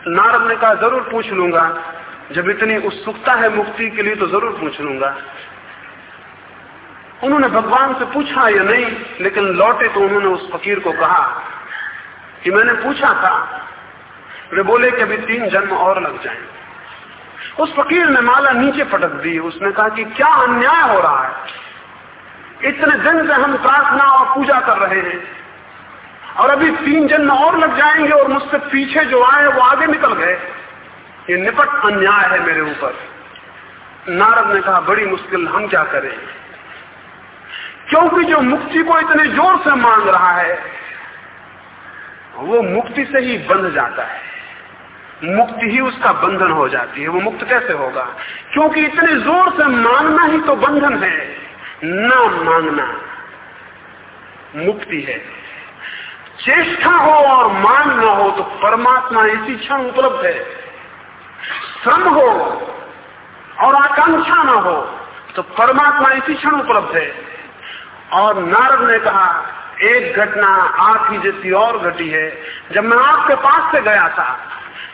नारद ने कहा, ज़रूर पूछ लूँगा। जब इतनी उत्सुकता है मुक्ति के लिए तो ज़रूर पूछ लूँगा। उन्होंने भगवान से पूछा, या नहीं, लेकिन लौटे तो उन्होंने उस फकीर को कहा कि मैंने पूछा था। वे बोले कि अभी तीन जन्म और लग जाए उस फकीर ने माला नीचे पटक दी। उसने कहा कि क्या अन्याय हो रहा है? इतने दिन से हम प्रार्थना और पूजा कर रहे हैं। और अभी तीन जन्म और लग जाएँगे और मुझसे पीछे जो आए वो आगे निकल गए। ये निपट अन्याय है मेरे ऊपर। नारद ने कहा, बड़ी मुश्किल, हम क्या करें? क्योंकि जो मुक्ति को इतने ज़ोर से मांग रहा है, वो मुक्ति से ही बंध जाता है। मुक्ति ही उसका बंधन हो जाती है। वो मुक्त कैसे होगा? क्योंकि इतने ज़ोर से मांगना ही तो बंधन है। ना मांगना, मुक्ति है। चेष्टा हो और मान न हो तो परमात्मा इसी क्षण उपलब्ध है। श्रम हो और आकांक्षा न हो तो परमात्मा इसी क्षण उपलब्ध है। और नारद ने कहा, एक घटना आँख ही जैसी और घटी है। जब मैं आपके पास से गया था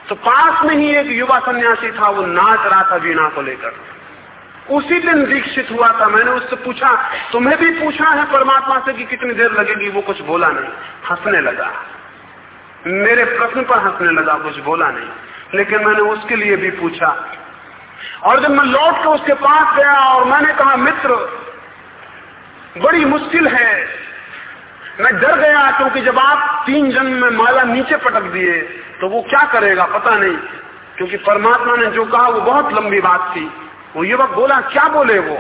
तो पास में ही एक युवा सन्यासी था, वो नाच रहा था वीणा को लेकर। उसी दिन दीक्षित हुआ था। मैंने उससे पूछा, तुम्हें भी पूछा है परमात्मा से कि कितनी देर लगेगी? वो कुछ बोला नहीं। हंसने लगा। मेरे प्रश्न पर हंसने लगा, कुछ बोला नहीं। लेकिन मैंने उसके लिए भी पूछा। और जब मैं लौट कर उसके पास गया और मैंने कहा, मित्र, बड़ी मुश्किल है। मैं डर गया क्योंकि जब आप तीन जन्म में माला नीचे पटक दिए तो वो क्या करेगा पता नहीं, क्योंकि परमात्मा ने जो कहा वो बहुत लंबी बात थी। वो युवक बोला, क्या बोले वो?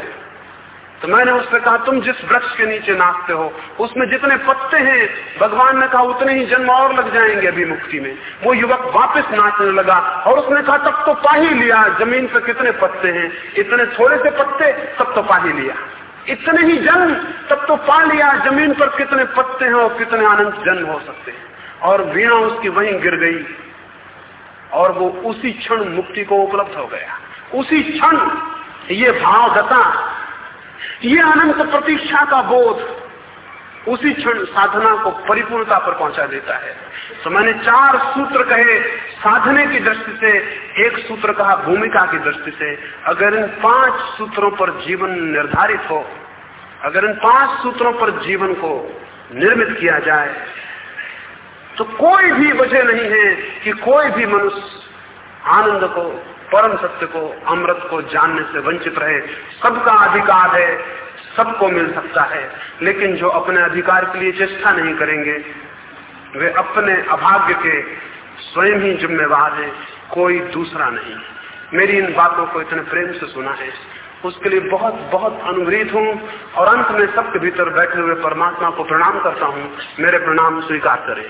तो मैंने उससे कहा, तुम जिस वृक्ष के नीचे नाचते हो, उसमें जितने पत्ते हैं, भगवान ने कहा उतने ही जन्म और लग जाएँगे अभी मुक्ति में। वो युवक वापस नाचने लगा और उसने कहा, तब तो पा ही लिया, ज़मीन पर कितने पत्ते हैं, इतने थोड़े से पत्ते, तब तो पा ही लिया। इतने ही जन्म, तब तो पा लिया ज़मीन पर कितने पत्ते हैं और कितने अनंत जन्म हो सकते हैं। और वीणा उसकी वहीं गिर गई और वो उसी क्षण मुक्ति को उपलब्ध हो गया। उसी क्षण ये भाव दशा ये अनंत प्रतीक्षा का बोध उसी क्षण साधना को परिपूर्णता पर पहुँचा देता है। तो मैंने चार सूत्र कहे साधने की दृष्टि से, एक सूत्र कहा भूमिका की दृष्टि से। अगर इन पाँच सूत्रों पर जीवन निर्धारित हो, अगर इन पाँच सूत्रों पर जीवन को निर्मित किया जाए तो कोई भी वजह नहीं है कि कोई भी मनुष्य आनंद को, परम सत्य को, अमृत को जानने से वंचित रहे। सबका अधिकार है, सबको मिल सकता है, लेकिन जो अपने अधिकार के लिए चेष्टा नहीं करेंगे वे अपने अभाग्य के स्वयं ही जिम्मेवार हैं, कोई दूसरा नहीं। मेरी इन बातों को इतने प्रेम से सुना है। उसके लिए बहुत बहुत अनुग्रहित हूँ और अंत में सबके भीतर बैठे हुए परमात्मा को प्रणाम करता हूँ। मेरे प्रणाम स्वीकार करें।